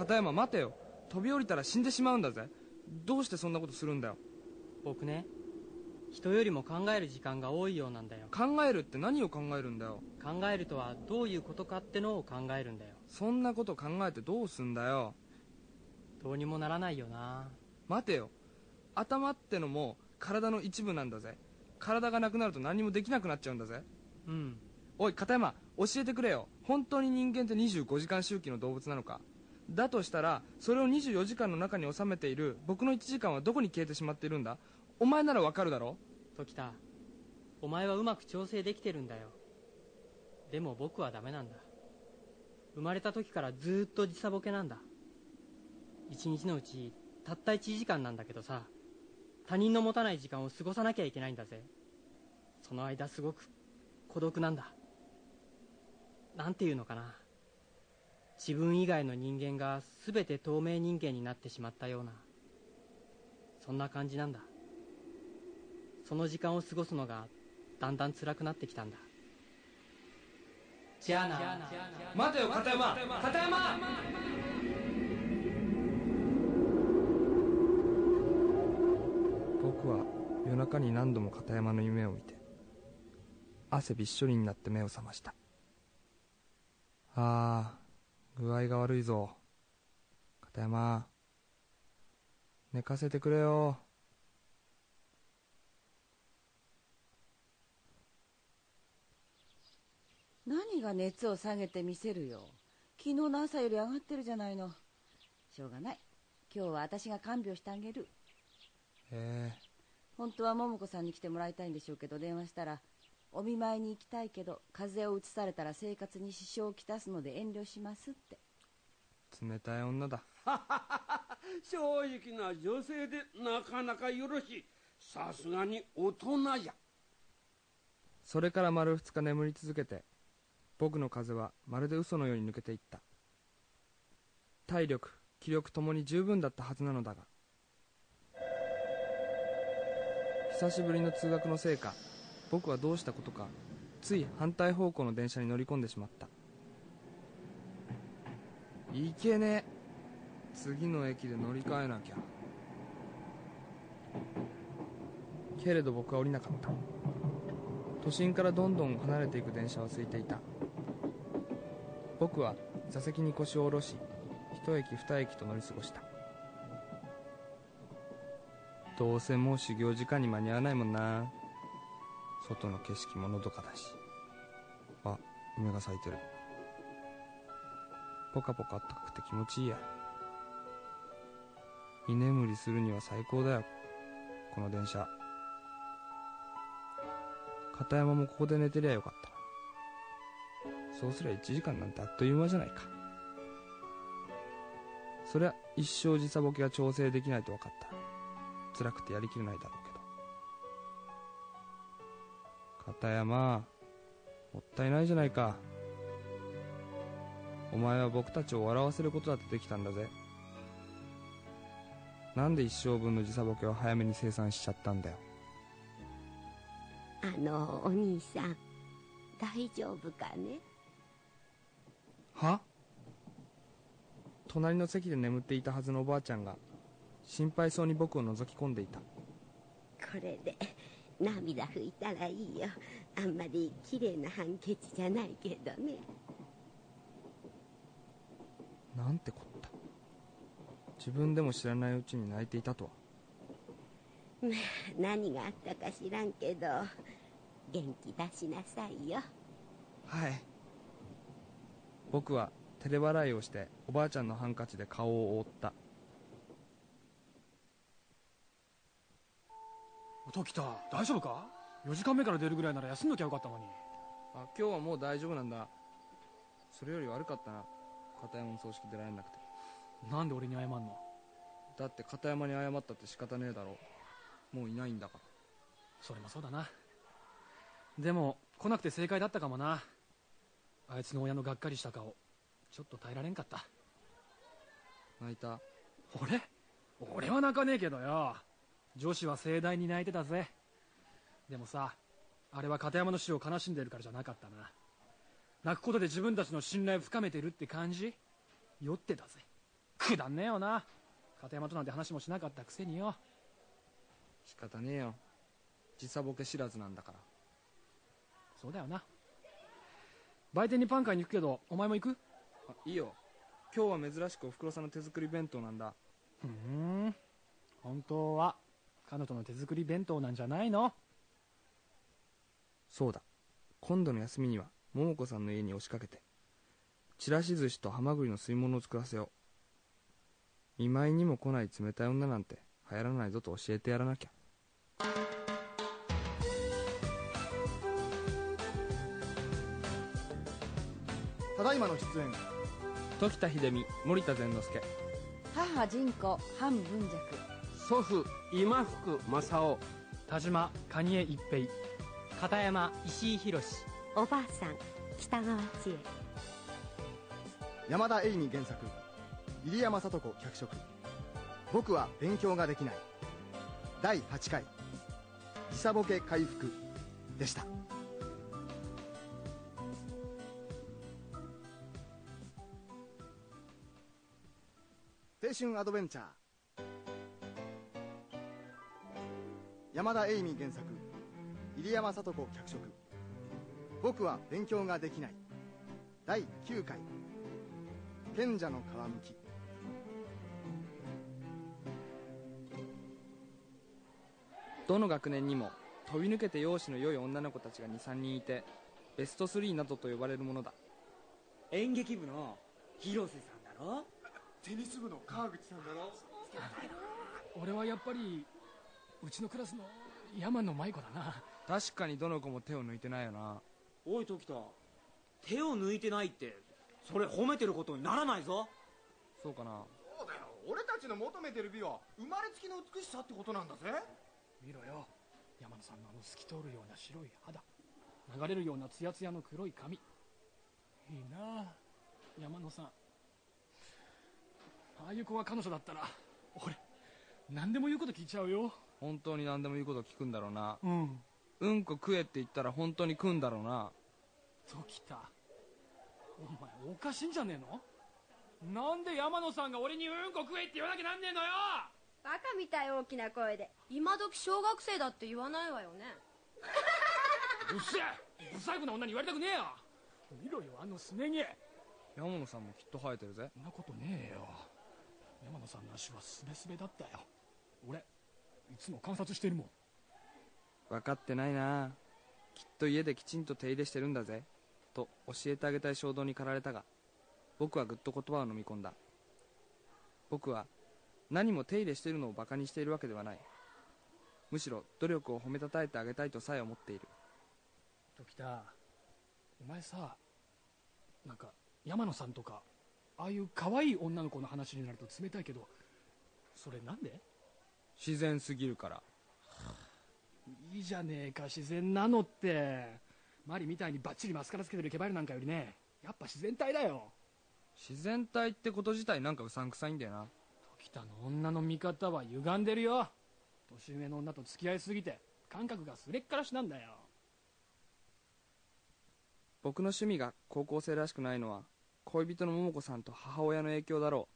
片山待てよ。飛び降りたら死んでしまうんだぜ。どうしてそんなことするんだよ。僕ね人よりも考える時間が多いようなんだよ。考えるって何を考えるんだよ。考えるとはどういうことかってのを考えるんだよ。そんなこと考えてどうすんだよ。どうにもならないよな。待てよ。頭ってのも体の一部なんだぜ。体がなくなると何にもできなくなっちゃうんだぜ。うん。おい片山教えてくれよ。本当に人間って25時間周期の動物なのかだとしたらそれを24時間の中に収めている僕の1時間はどこに消えてしまっているんだ？お前ならわかるだろ？時田お前はうまく調整できてるんだよ。でも僕はダメなんだ。生まれた時からずっと時差ボケなんだ。一日のうちたった1時間なんだけどさ他人の持たない時間を過ごさなきゃいけないんだぜ。その間すごく孤独なんだ。なんていうのかな。自分以外の人間が全て透明人間になってしまったような。そんな感じなんだ。その時間を過ごすのがだんだん辛くなってきたんだ。じゃあな。待てよ片山。片山。僕は夜中に何度も片山の夢を見て汗びっしょりになって目を覚ました。ああ具合が悪いぞ。片山。寝かせてくれよ。何が熱を下げてみせるよ。昨日の朝より上がってるじゃないの。しょうがない。今日は私が看病してあげる。へえ。ほ本当は桃子さんに来てもらいたいんでしょうけど電話したらお見舞いに行きたいけど風邪をうつされたら生活に支障をきたすので遠慮しますって。冷たい女だ。正直な女性でなかなかよろしい。さすがに大人じゃ。それから丸2日眠り続けて僕の風はまるで嘘のように抜けていった。体力気力ともに十分だったはずなのだが久しぶりの通学のせいか僕はどうしたことかつい反対方向の電車に乗り込んでしまった。いけねえ。次の駅で乗り換えなきゃ。けれど僕は降りなかった。都心からどんどん離れていく電車は空いていた。僕は座席に腰を下ろし一駅二駅と乗り過ごした。どうせもう修行時間に間に合わないもんな。外の景色ものどかだし。あ梅が咲いてる。ポカポカあったかくて気持ちいいや。居眠りするには最高だよ。この電車。片山もここで寝てりゃよかった。そうすりゃ1時間なんてあっという間じゃないか。そりゃ一生時差ボケが調整できないと分かった。辛くてやりきれないだろうけど。片山もったいないじゃないか。お前は僕たちを笑わせることだってできたんだぜ。なんで一生分の時差ボケを早めに生産しちゃったんだよ。あのお兄さん大丈夫かね？は？隣の席で眠っていたはずのおばあちゃんが心配そうに僕を覗き込んでいた。これで涙拭いたらいいよ。あんまり綺麗なハンケチじゃないけどね。なんてこった。自分でも知らないうちに泣いていたとは。まあ何があったか知らんけど元気出しなさいよ。はい。僕は照れ笑いをしておばあちゃんのハンカチで顔を覆った時田大丈夫か？4時間目から出るぐらいなら休んどきゃよかったのに。あ今日はもう大丈夫なんだ。それより悪かったな。片山の葬式出られなくて。なんで俺に謝んの？だって片山に謝ったって仕方ねえだろ。もういないんだから。それもそうだな。でも来なくて正解だったかもな。あいつの親のがっかりした顔。ちょっと耐えられんかった。泣いた。俺？俺は泣かねえけどよ女子は盛大に泣いてたぜ。でもさあれは片山の死を悲しんでるからじゃなかったな。泣くことで自分たちの信頼を深めてるって感じ？酔ってたぜ。くだんねえよな。片山となんて話もしなかったくせによ。仕方ねえよ。時差ボケ知らずなんだから。そうだよな。売店にパン買いに行くけどお前も行く？あいいよ。今日は珍しくおふくろさんの手作り弁当なんだ。ふん。本当は彼女の手作り弁当なんじゃないの？そうだ。今度の休みには桃子さんの家に押しかけてちらし寿司とハマグリの吸い物を作らせよう。見舞いにも来ない冷たい女なんて流行らないぞと教えてやらなきゃ。ただいまの出演。時田秀美森田善之助母仁子半文尺祖父今福正雄。田島蟹江一平。片山石井宏おばあさん北川千恵山田栄美原作。入山聡子脚色。僕は勉強ができない。第8回。時差ボケ回復。でした。青春アドベンチャー山田栄美原作入山聡子脚色。僕は勉強ができない。第9回。賢者の皮むき。どの学年にも飛び抜けて容姿の良い女の子たちが23人いてベスト3などと呼ばれるものだ。演劇部の広瀬さんだろ？テニス部の川口さんだろ。俺はやっぱりうちのクラスの山野舞子だな。確かにどの子も手を抜いてないよな。おい時田手を抜いてないってそれ褒めてることにならないぞ。そうかな。そうだよ。俺たちの求めてる美は生まれつきの美しさってことなんだぜ。見ろよ。山野さんのあの透き通るような白い肌。流れるようなツヤツヤの黒い髪。いいな。あ山野さん。ああいう子が彼女だったら俺何でも言うこと聞いちゃうよ本当に何でも言うこと聞くんだろうな。うん。うんこ食えって言ったら本当に食うんだろうな。時田お前おかしいんじゃねえの？なんで山野さんが俺にうんこ食えって言わなきゃなんねえのよ！バカみたい大きな声で。今時小学生だって言わないわよね。うっせえ！不細工な女に言われたくねえよ！見ろよあのすね毛！山野さんもきっと生えてるぜ。そんなことねえよ。山野さんの足はすべすべだったよ。俺いつも観察してるもん。分かってないな。きっと家できちんと手入れしてるんだぜ。と教えてあげたい衝動に駆られたが。僕はぐっと言葉を飲み込んだ。僕は何も手入れしているのをバカにしているわけではない。むしろ努力を褒めたたえてあげたいとさえ思っている。時田お前さなんか山野さんとかああいう可愛い女の子の話になると冷たいけどそれなんで？自然すぎるから。いいじゃねえか自然なのって。マリみたいにバッチリマスカラつけてるケバルなんかよりね。やっぱ自然体だよ。自然体ってこと自体なんかうさんくさいんだよな。時田の女の見方は歪んでるよ。年上の女と付き合いすぎて感覚がすれっからしなんだよ。僕の趣味が高校生らしくないのは恋人の桃子さんと母親の影響だろう。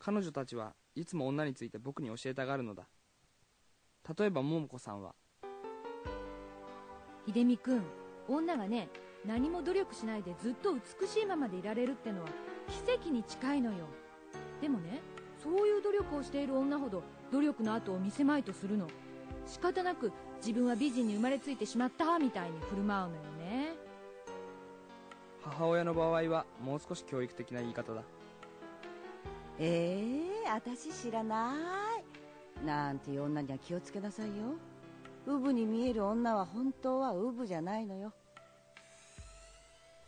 彼女たちはいつも女について僕に教えたがるのだ。例えば桃子さんは。秀美君女がね何も努力しないでずっと美しいままでいられるってのは奇跡に近いのよ。でもねそういう努力をしている女ほど努力の後を見せまいとするの。仕方なく自分は美人に生まれついてしまったみたいに振る舞うのよね。母親の場合はもう少し教育的な言い方だええ私知らない。なんていう女には気をつけなさいよ。ウブに見える女は本当はウブじゃないのよ。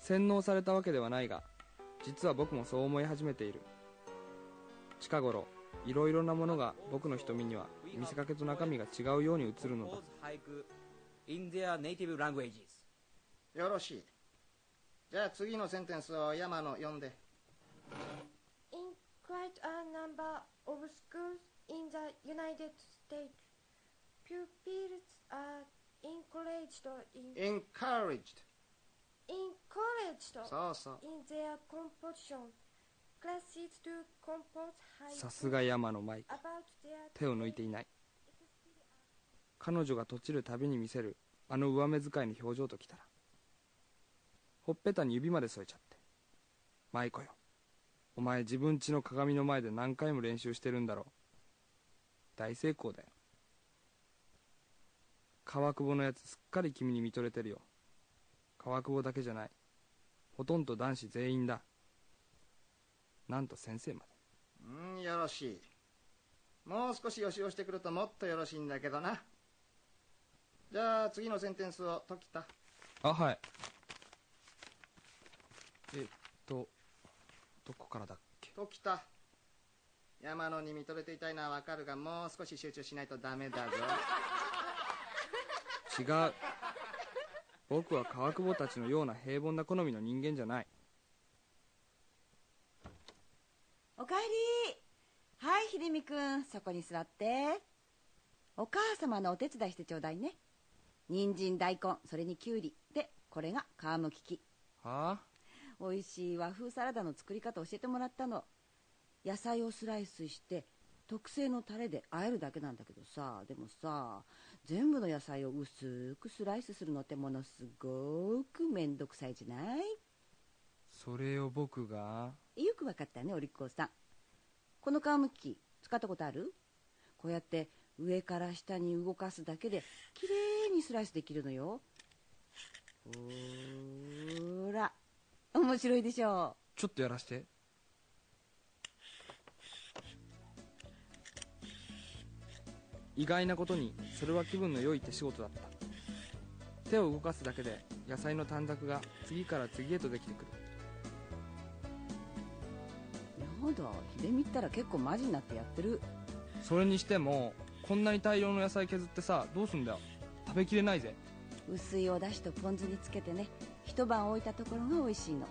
洗脳されたわけではないが実は僕もそう思い始めている。近頃いろいろなものが僕の瞳には見せかけと中身が違うように映るのだ。よろしい。じゃあ次のセンテンスを山野読んで quite a number of schools in the United States, pupils are encouraged in, encouraged encouraged そうそう in their composition classes to compose さ haiku すが山野舞子 about their 手を抜いていない彼女がとちるたびに見せるあの上目遣いの表情ときたらほっぺたに指まで添えちゃって舞子よお前自分家の鏡の前で何回も練習してるんだろ。う大成功だよ。川久保のやつすっかり君に見とれてるよ。川久保だけじゃない。ほとんど男子全員だ。なんと先生まで。うんよろしい。もう少し予習をしてくるともっとよろしいんだけどな。じゃあ次のセンテンスを解きた。あはい。えっとどこからだっけ？解きた山野に見とれていたいのはわかるがもう少し集中しないとダメだぞ。違う。僕は川久保たちのような平凡な好みの人間じゃない。おかえり。はい秀美君そこに座って。お母様のお手伝いしてちょうだいね。人参大根それにきゅうり。でこれが皮むき器。はあ？美味しい和風サラダの作り方教えてもらったの。野菜をスライスして特製のタレで和えるだけなんだけどさ。でもさ全部の野菜を薄くスライスするのってものすごくめんどくさいじゃない？それを僕が？よくわかったねお利口さん。この皮むき器使ったことある？こうやって上から下に動かすだけできれいにスライスできるのよ。ほーら面白いでしょ。ちょっとやらして。意外なことにそれは気分の良い手仕事だった。手を動かすだけで野菜の短冊が次から次へとできてくる。なんだ秀美ったら結構マジになってやってる。それにしてもこんなに大量の野菜削ってさどうすんだよ。食べきれないぜ薄いお出汁とポン酢につけてね一晩置いたところが美味しいの。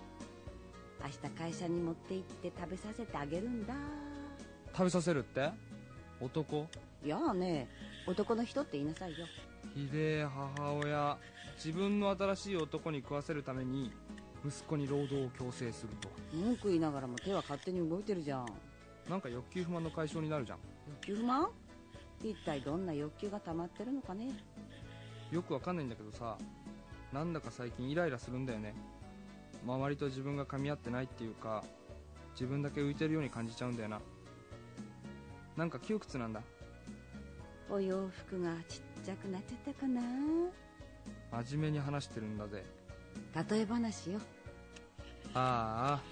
明日会社に持って行って食べさせてあげるんだ。食べさせるって？男？いやあね男の人って言いなさいよ。ひでえ母親。自分の新しい男に食わせるために息子に労働を強制すると。文句言いながらも手は勝手に動いてるじゃん。なんか欲求不満の解消になるじゃん。欲求不満？一体どんな欲求が溜まってるのかねよくわかんないんだけどさなんだか最近イライラするんだよね。周りと自分が噛み合ってないっていうか自分だけ浮いてるように感じちゃうんだよな。なんか窮屈なんだ。お洋服がちっちゃくなっちゃったかな。真面目に話してるんだぜ。例え話よ。ああ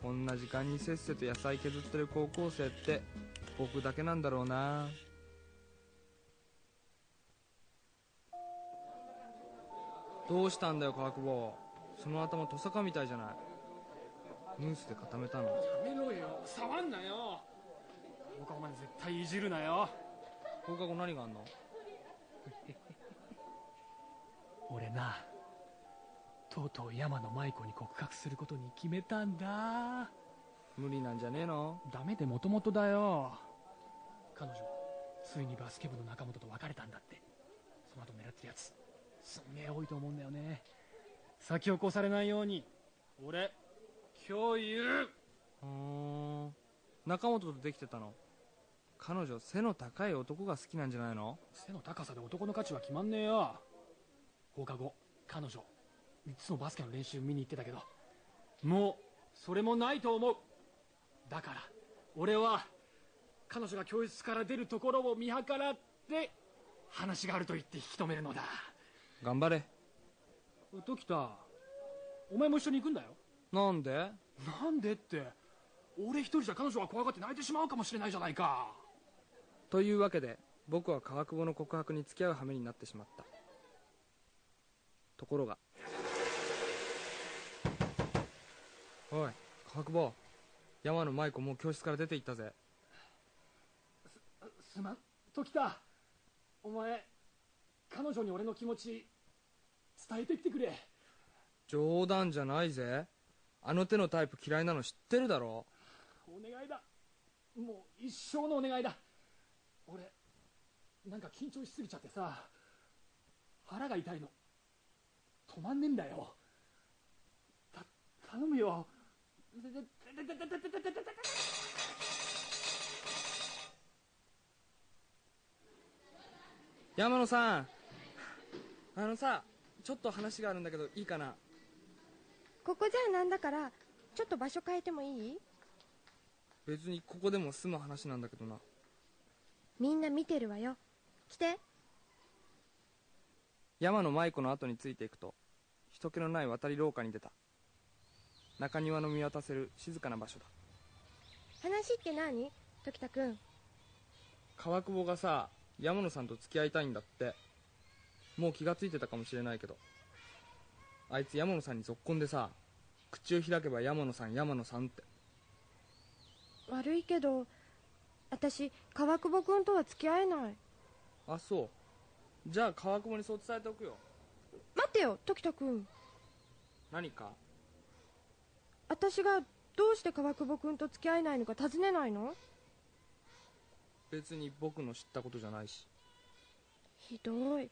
こんな時間にせっせと野菜削ってる高校生って僕だけなんだろうなどうしたんだよ川久保。その頭トサカみたいじゃない。ムースで固めたの。やめろよ。触んなよ。僕はお前絶対いじるなよ。放課後何があんの？俺なとうとう山野舞子に告白することに決めたんだ。無理なんじゃねえの？ダメでもともとだよ。彼女ついにバスケ部の仲間と別れたんだって。その後狙ってるやつすんげえ多いと思うんだよね。先を越されないように。俺今日言うふーん。中本とできてたの？彼女背の高い男が好きなんじゃないの？背の高さで男の価値は決まんねえよ。放課後彼女いつもバスケの練習見に行ってたけど。もうそれもないと思う。だから俺は彼女が教室から出るところを見計らって話があると言って引き止めるのだ頑張れ。時田お前も一緒に行くんだよ。なんで？なんでって俺一人じゃ彼女は怖がって泣いてしまうかもしれないじゃないか。というわけで僕は川久保の告白に付き合う羽目になってしまった。ところが。おい川久保。山野舞子もう教室から出て行ったぜ。すまん。時田お前彼女に俺の気持ち伝えてきてくれ。冗談じゃないぜ。あの手のタイプ嫌いなの知ってるだろ。お願いだ。もう一生のお願いだ。俺なんか緊張しすぎちゃってさ。腹が痛いの。止まんねえんだよ。た頼むよ。山野さん。あのさちょっと話があるんだけどいいかな？ここじゃなんだからちょっと場所変えてもいい？別にここでも済む話なんだけどな。みんな見てるわよ。来て。山野舞子の後についていくと人気のない渡り廊下に出た。中庭の見渡せる静かな場所だ。話って何？時田君川久保がさ山野さんと付き合いたいんだってもう気がついてたかもしれないけど。あいつ山野さんにぞっこんでさ口を開けば山野さん山野さんって。悪いけど私川久保君とは付き合えない。あそう。じゃあ川久保にそう伝えておくよ。待ってよ時田君何か？私がどうして川久保君と付き合えないのか尋ねないの？別に僕の知ったことじゃないし。ひどい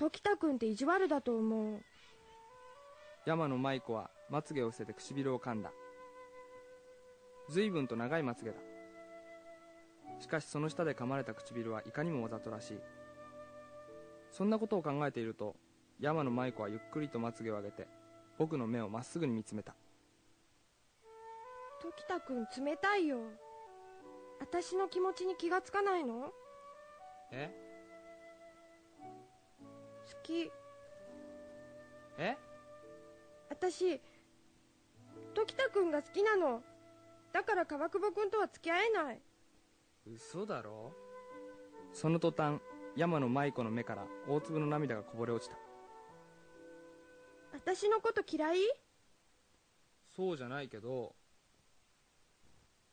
時田君って意地悪だと思う。山野舞子はまつげを伏せて唇を噛んだ。随分と長いまつげだ。しかしその下で噛まれた唇はいかにもわざとらしい。そんなことを考えていると山野舞子はゆっくりとまつげを上げて僕の目をまっすぐに見つめた。時田君冷たいよ。私の気持ちに気がつかないの？え？好きえ？私時田君が好きなの。だから川久保君とは付き合えない。嘘だろ？その途端山野舞子の目から大粒の涙がこぼれ落ちた。私のこと嫌い？そうじゃないけど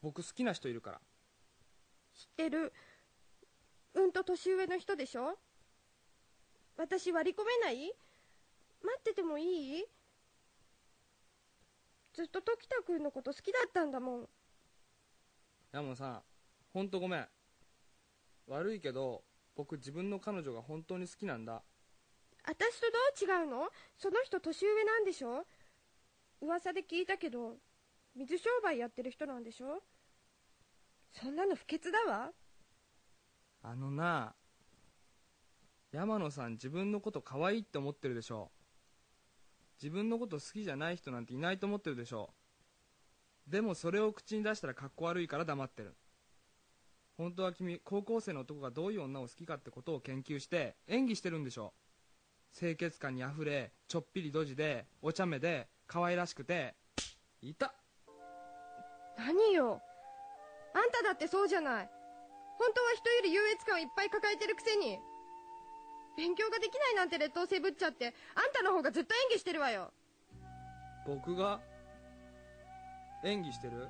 僕好きな人いるから。知ってる。うんと年上の人でしょ？私割り込めない？待っててもいい？ずっと時田君のこと好きだったんだもん。山野さんほんとごめん。悪いけど僕自分の彼女が本当に好きなんだ。私とどう違うの？その人年上なんでしょ？噂で聞いたけど水商売やってる人なんでしょ？そんなの不潔だわ。あのな山野さん自分のこと可愛いって思ってるでしょ自分のこと好きじゃない人なんていないと思ってるでしょでもそれを口に出したらかっこ悪いから黙ってる。本当は君高校生の男がどういう女を好きかってことを研究して演技してるんでしょ清潔感にあふれちょっぴりドジでお茶目で可愛らしくて。いた。何よ。あんただってそうじゃない。本当は人より優越感をいっぱい抱えてるくせに。勉強ができないなんて劣等生ぶっちゃってあんたの方がずっと演技してるわよ。僕が？演技してる？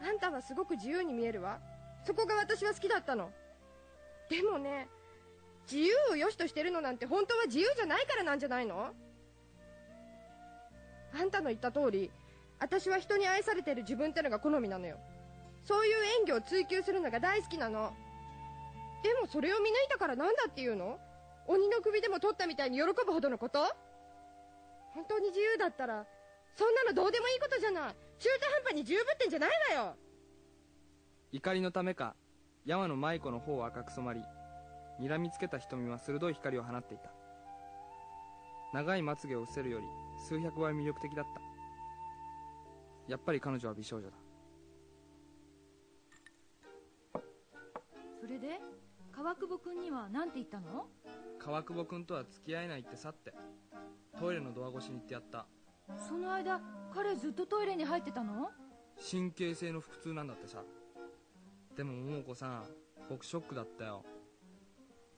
あんたはすごく自由に見えるわ。そこが私は好きだったの。でもね自由を良しとしてるのなんて本当は自由じゃないからなんじゃないの？あんたの言った通り私は人に愛されてる自分ってのが好みなのよ。そういう演技を追求するのが大好きなのでもそれを見抜いたからなんだっていうの？鬼の首でも取ったみたいに喜ぶほどのこと？本当に自由だったらそんなのどうでもいいことじゃない。中途半端に自由ぶってんじゃないわよ。怒りのためか山野舞子の方は赤く染まり睨みつけた瞳は鋭い光を放っていた。長いまつげを伏せるより数百倍魅力的だった。やっぱり彼女は美少女だ。それで？川久保君には何て言ったの？川久保君とは付き合えないって去って。トイレのドア越しに言ってやった。その間彼ずっとトイレに入ってたの？神経性の腹痛なんだってさ。でも桃子さん僕ショックだったよ。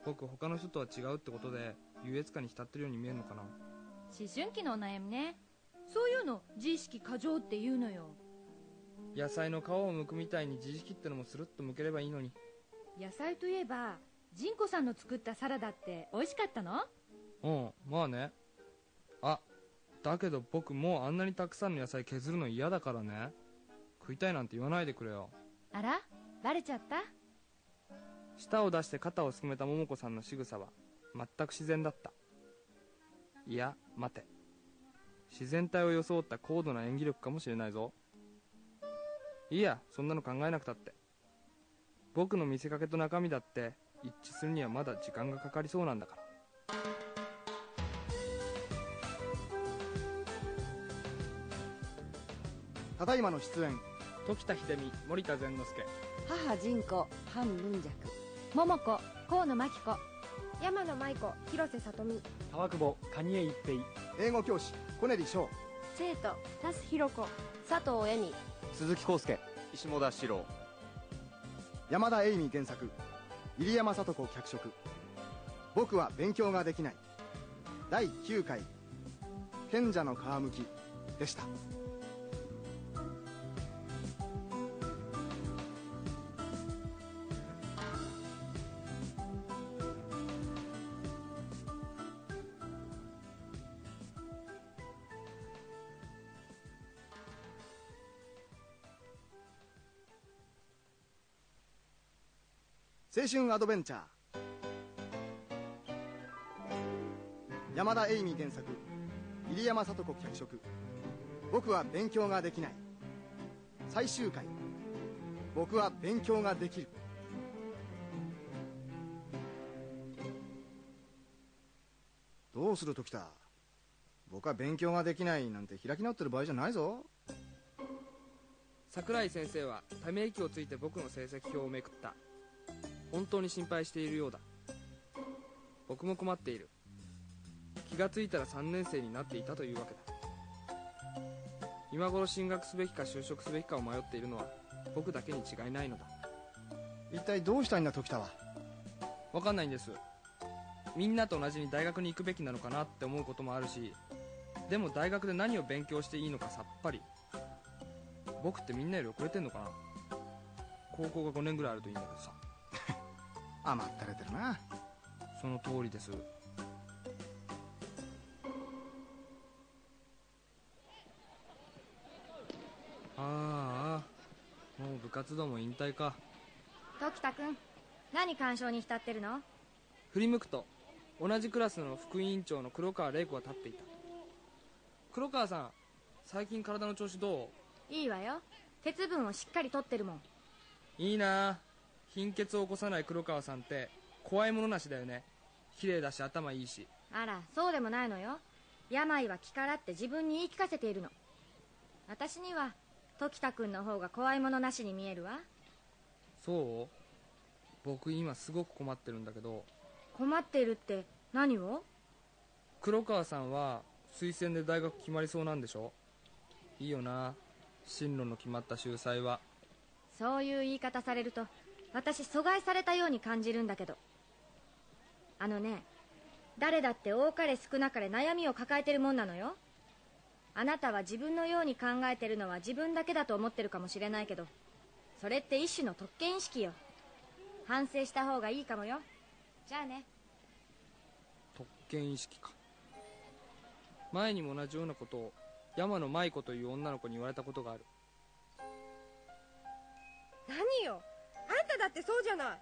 僕他の人とは違うってことで優越感に浸ってるように見えるのかな。思春期のお悩みね。そういうの自意識過剰って言うのよ。野菜の皮を剥くみたいに自意識ってのもスルッと剥ければいいのに野菜といえばジンコさんの作ったサラダって美味しかったの？うんまあね。あだけど僕もうあんなにたくさんの野菜削るの嫌だからね。食いたいなんて言わないでくれよ。あらバレちゃった？舌を出して肩をすくめた桃子さんの仕草は全く自然だった。いや待て。自然体を装った高度な演技力かもしれないぞ。いいやそんなの考えなくたって僕の見せかけと中身だって一致するにはまだ時間がかかりそうなんだから。ただいまの出演。時田秀美森田善之助。母仁子半文尺。桃子河野真紀子。山野舞子広瀬さとみ。川久保蟹江一平。英語教師小練翔。生徒那須弘子佐藤恵美。鈴木康介石本史郎山田栄美原作。入山聡子脚色。僕は勉強ができない。第9回。賢者の皮むきでした。春アドベンチャー。山田栄美原作。入山聡子脚色。僕は勉強ができない。最終回。僕は勉強ができる。どうする時田僕は勉強ができないなんて開き直ってる場合じゃないぞ。桜井先生はため息をついて僕の成績表をめくった。本当に心配しているようだ。僕も困っている。気がついたら3年生になっていたというわけだ。今頃進学すべきか就職すべきかを迷っているのは僕だけに違いないのだ。一体どうしたいんだ時田は？わかんないんです。みんなと同じに大学に行くべきなのかなって思うこともあるしでも大学で何を勉強していいのかさっぱり。僕ってみんなより遅れてんのかな。高校が5年ぐらいあるといいんだけどさ甘ったれてるな。その通りです。ああもう部活動も引退か。時田君何干渉に浸ってるの？振り向くと同じクラスの副委員長の黒川玲子が立っていた。黒川さん最近体の調子どいいわよ。鉄分をしっかりとってるもん。ういいな貧血を起こさない黒川さんって怖いものなしだよね。綺麗だし頭いいし。あらそうでもないのよ。病は気からって自分に言い聞かせているの。私には時田君の方が怖いものなしに見えるわ。そう？僕今すごく困ってるんだけど。困っているって何を？黒川さんは推薦で大学決まりそうなんでしょ？いいよな。進路の決まった秀才は。そういう言い方されると私阻害されたように感じるんだけど。あのね誰だって多かれ少なかれ悩みを抱えてるもんなのよ。あなたは自分のように考えてるのは自分だけだと思ってるかもしれないけどそれって一種の特権意識よ。反省した方がいいかもよ。じゃあね。特権意識か。前にも同じようなことを山野舞子という女の子に言われたことがある。何よあんただってそうじゃない。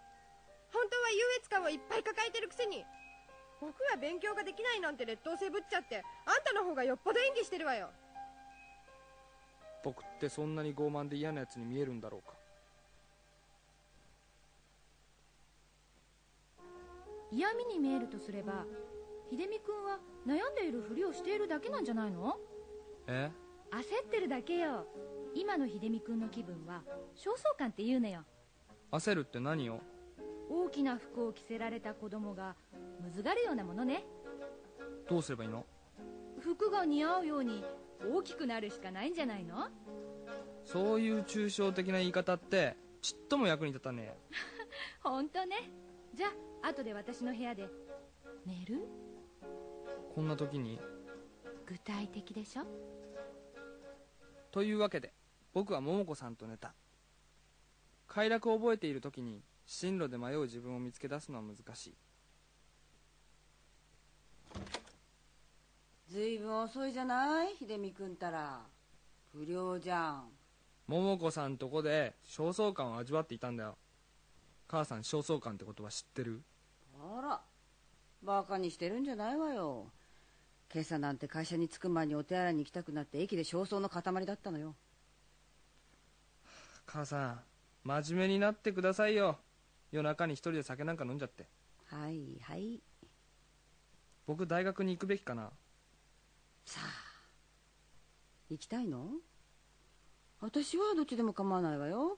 本当は優越感をいっぱい抱えてるくせに。僕は勉強ができないなんて劣等生ぶっちゃってあんたの方がよっぽど演技してるわよ。僕ってそんなに傲慢で嫌なやつに見えるんだろうか。嫌味に見えるとすれば秀美君は悩んでいるふりをしているだけなんじゃないの？え？焦ってるだけよ。今の秀美君の気分は焦燥感って言うのよ焦るって何よ大きな服を着せられた子供がむずがるようなものね。どうすればいいの？服が似合うように大きくなるしかないんじゃないの？そういう抽象的な言い方ってちっとも役に立たねえ。本当ね。じゃあ後で私の部屋で寝る？こんな時に？具体的でしょ？というわけで僕は桃子さんと寝た快楽を覚えている時に進路で迷う自分を見つけ出すのは難しい。ずいぶん遅いじゃない？秀美君たら。不良じゃん。桃子さんとこで焦燥感を味わっていたんだよ。母さん焦燥感って言葉知ってる？あら。バカにしてるんじゃないわよ。今朝なんて会社に着く前にお手洗いに行きたくなって駅で焦燥の塊だったのよ。母さん真面目になってくださいよ。夜中に一人で酒なんか飲んじゃって。はいはい。僕大学に行くべきかな。さあ行きたいの？私はどっちでも構わないわよ。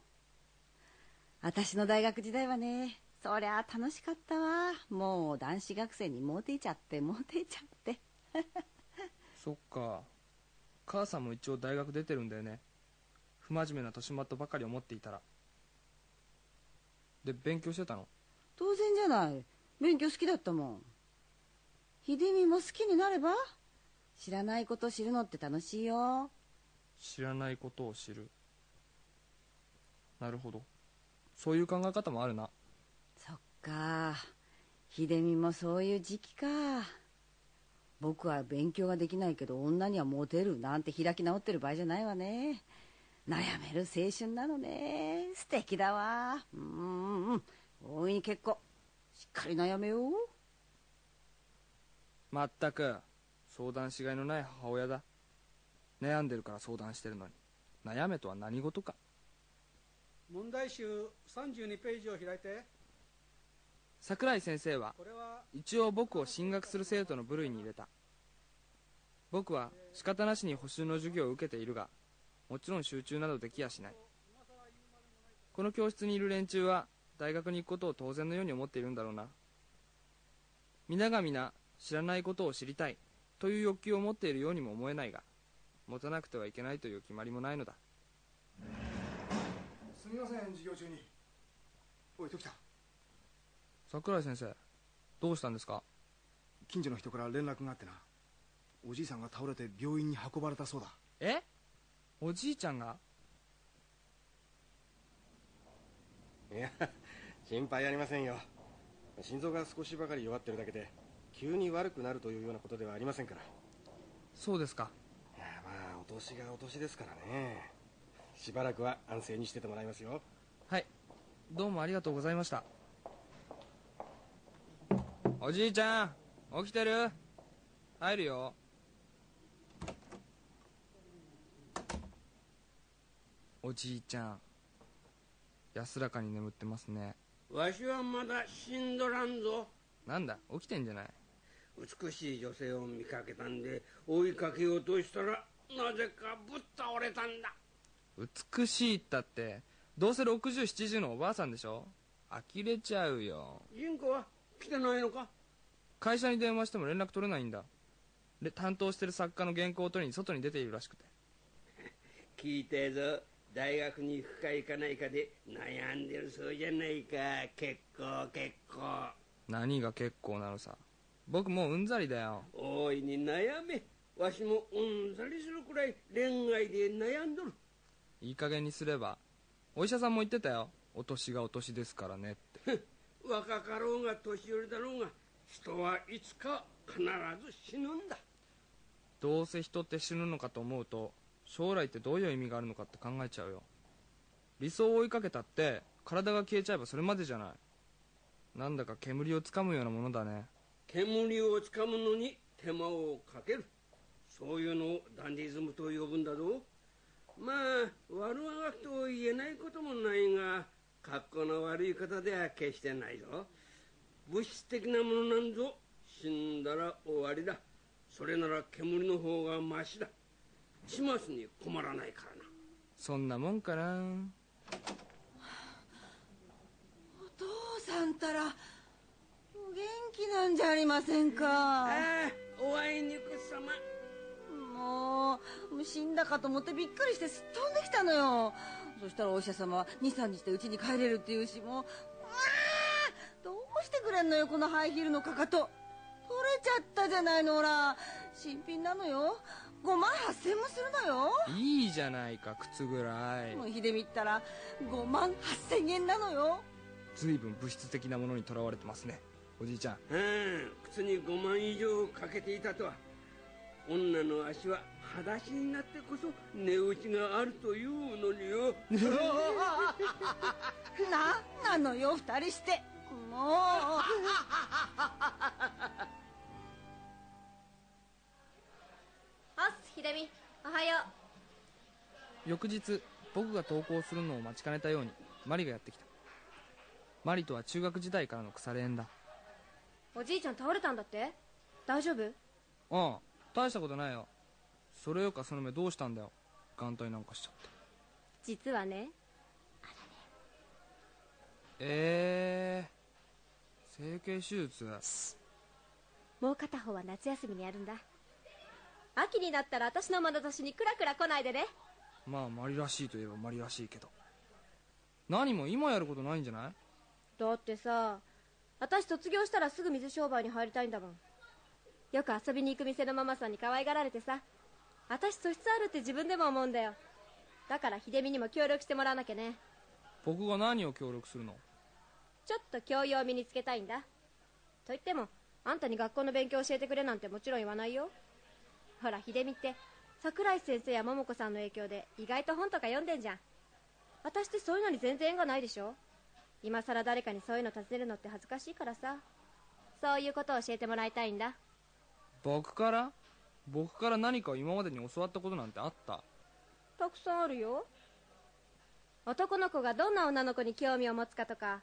私の大学時代はねそりゃ楽しかったわ。もう男子学生にモテちゃってモテちゃって。そっか。母さんも一応大学出てるんだよね。不真面目な年増とばかり思っていたらで勉強してたの？当然じゃない。勉強好きだったもん。秀美も好きになれば？知らないこと知るのって楽しいよ。知らないことを知る。なるほど。そういう考え方もあるな。そっか。秀美もそういう時期か。僕は勉強ができないけど女にはモテるなんて開き直ってる場合じゃないわね悩める青春なのね。素敵だわ。うん。うん大いに結構。しっかり悩めよ。うまったく相談しがいのない母親だ。悩んでるから相談してるのに。悩めとは何事か。問題集32ページを開いて。桜井先生は一応僕を進学する生徒の部類に入れた。僕は仕方なしに補習の授業を受けているがもちろん集中などできやしない。この教室にいる連中は大学に行くことを当然のように思っているんだろうな。皆が皆知らないことを知りたいという欲求を持っているようにも思えないが持たなくてはいけないという決まりもないのだ。すみません授業中に。おおい時田。桜井先生どうしたんですか？近所の人から連絡があってな。おじいさんが倒れて病院に運ばれたそうだ。え？おじいちゃんが。いや心配ありませんよ。心臓が少しばかり弱ってるだけで急に悪くなるというようなことではありませんから。そうですか。いやまあお年がお年ですからね。しばらくは安静にしててもらいますよ。はい。どうもありがとうございました。おじいちゃん起きてる？入るよおじいちゃん安らかに眠ってますね。わしはまだ死んどらんぞ。なんだ？起きてんじゃない？美しい女性を見かけたんで追いかけようとしたらなぜかぶっ倒れたんだ。美しいったってどうせ6070のおばあさんでしょ？呆れちゃうよ。ジンコは来てないのか？会社に電話しても連絡取れないんだ。で担当してる作家の原稿を取りに外に出ているらしくて。聞いたぞ大学に行くか行かないかで悩んでるそうじゃないか。結構結構。何が結構なのさ。僕もううんざりだよ。大いに悩め。わしもうんざりするくらい恋愛で悩んどる。いい加減にすればお医者さんも言ってたよ。お年がお年ですからねって。若かろうが年寄りだろうが人はいつか必ず死ぬんだ。どうせ人って死ぬのかと思うと将来ってどういう意味があるのかって考えちゃうよ。理想を追いかけたって体が消えちゃえばそれまでじゃない。なんだか煙をつかむようなものだね。煙をつかむのに手間をかける。そういうのをダンディズムと呼ぶんだぞ。まあ悪あがきと言えないこともないが格好の悪い方では決してないぞ。物質的なものなんぞ。死んだら終わりだ。それなら煙の方がマシだ。始末に困らないからな。そんなもんかな。お父さんたらお元気なんじゃありませんか。ああおあいにくさま。もうもう死んだかと思ってびっくりしてすっ飛んできたのよ。そしたらお医者様は23日で家に帰れるって言うしもううわーどうしてくれんのよこのハイヒールのかかと。取れちゃったじゃないのほら。新品なのよ5万8000もするのよ。いいじゃないか靴ぐらい。もう秀美ったら5万8000円なのよ。随分物質的なものにとらわれてますね。おじいちゃん。うん靴に5万以上かけていたとは女の足は裸足になってこそ値打ちがあるというのによ。なんなのよ二人して。もうおっす秀美おはよ翌日僕が登校するのを待ちかねたようにマリがやってきた。マリとは中学時代からの腐れ縁だ。うおじいちゃん倒れたんだって？大丈夫？ああ大したことないよ。それよかその目どうしたんだよ。眼帯なんかしちゃって。実はね。ええー、整形手術？もう片方は夏休みにやるんだ秋になったら私の眼差しにクラクラ来ないでね。まあマリらしいといえばマリらしいけど。何も今やることないんじゃない？だってさ私卒業したらすぐ水商売に入りたいんだもん。よく遊びに行く店のママさんに可愛がられてさ。私素質あるって自分でも思うんだよ。だから秀美にも協力してもらわなきゃね。僕が何を協力するの？ちょっと教養を身につけたいんだ。と言ってもあんたに学校の勉強教えてくれなんてもちろん言わないよほら秀美って。桜井先生や桃子さんの影響で意外と本とか読んでんじゃん。私ってそういうのに全然縁がないでしょ？今さら誰かにそういうの尋ねるのって恥ずかしいからさ。そういうことを教えてもらいたいんだ。僕から？僕から何か今までに教わったことなんてあった？たくさんあるよ。男の子がどんな女の子に興味を持つかとか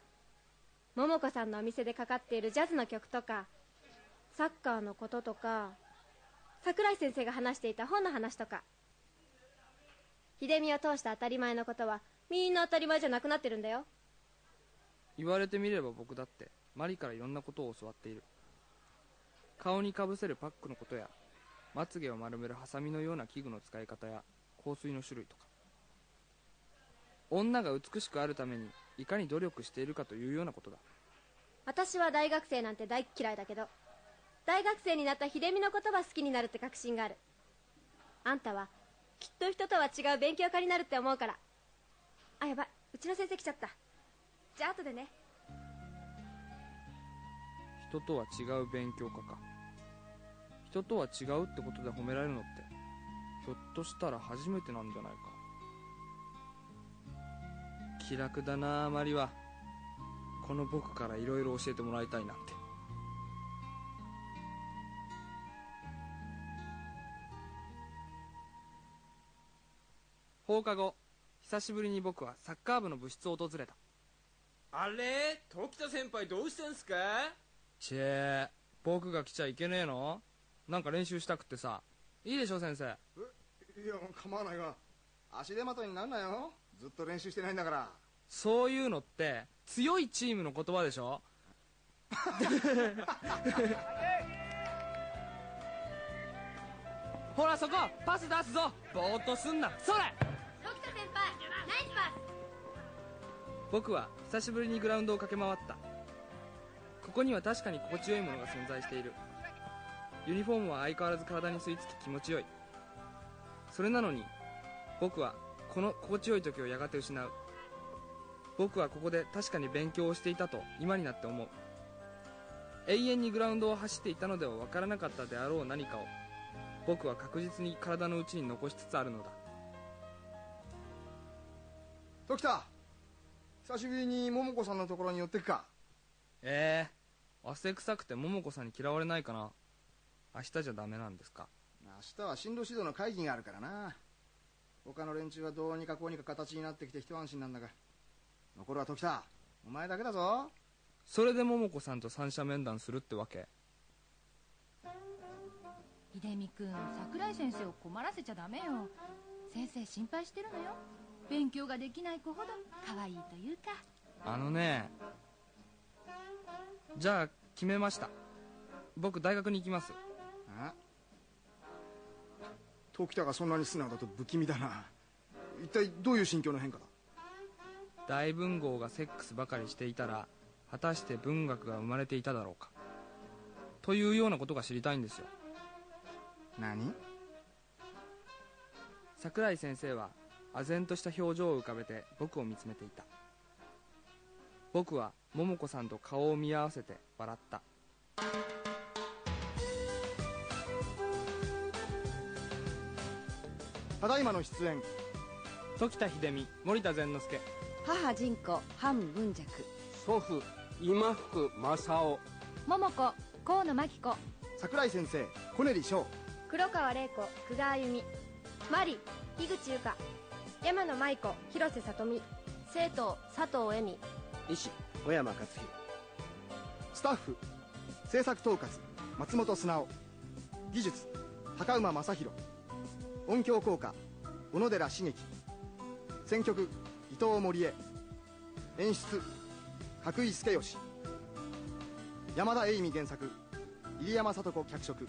桃子さんのお店でかかっているジャズの曲とかサッカーのこととか桜井先生が話していた本の話とか。秀美を通した当たり前のことはみんな当たり前じゃなくなってるんだよ。言われてみれば僕だってマリからいろんなことを教わっている。顔にかぶせるパックのことやまつげを丸めるハサミのような器具の使い方や香水の種類とか。女が美しくあるためにいかに努力しているかというようなことだ。私は大学生なんて大っ嫌いだけど大学生になった秀美のことは好きになるって確信がある。あんたはきっと人とは違う勉強家になるって思うから。あやばい。うちの先生来ちゃった。じゃあ後でね。人とは違う勉強家か。人とは違うってことで褒められるのってひょっとしたら初めてなんじゃないか。気楽だなあマリは。この僕からいろいろ教えてもらいたいなんて。放課後久しぶりに僕はサッカー部の部室を訪れた。あれ？時田先輩どうしてんすか？ちえ僕が来ちゃいけねえの？なんか練習したくってさ。いいでしょ先生。いや構わないが。足手まといになんなよ。ずっと練習してないんだから。そういうのって強いチームの言葉でしょ？ほらそこ！パス出すぞ！ぼーっとすんな！それ先輩ナイスパス僕は久しぶりにグラウンドを駆け回った。ここには確かに心地よいものが存在している。ユニフォームは相変わらず体に吸い付き気持ちよい。それなのに僕はこの心地よい時をやがて失う。僕はここで確かに勉強をしていたと今になって思う。永遠にグラウンドを走っていたのでは分からなかったであろう何かを僕は確実に体の内に残しつつあるのだ。時田久しぶりに桃子さんのところに寄ってくか。ええ汗臭くて桃子さんに嫌われないかな。明日じゃダメなんですか。明日は進路指導の会議があるからな。他の連中はどうにかこうにか形になってきて一安心なんだが。残るは時田お前だけだぞ。それで桃子さんと三者面談するってわけ。秀美君桜井先生を困らせちゃダメよ。先生心配してるのよ勉強ができない子ほど可愛いというか。あのねじゃあ決めました。僕大学に行きます。あ？時田がそんなに素直だと不気味だな。一体どういう心境の変化だ？大文豪がセックスばかりしていたら果たして文学が生まれていただろうか。というようなことが知りたいんですよ。何？桜井先生は唖然とした表情を浮かべて僕を見つめていた。僕は桃子さんと顔を見合わせて笑った。ただいまの出演。時田秀美森田善之助。母仁子半文尺祖父今福正雄。桃子河野真紀子。桜井先生小練翔。黒川玲子久我歩美マリ樋口優香山野舞子広瀬さとみ生徒佐藤恵美。医師小山克弘スタッフ制作統括松本素直技術高馬正弘音響効果小野寺茂樹。選曲伊藤森江演出角井助義。山田栄美原作入山聡子脚色。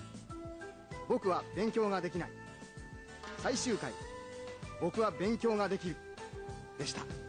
僕は勉強ができない。最終回。僕は勉強ができる。でした。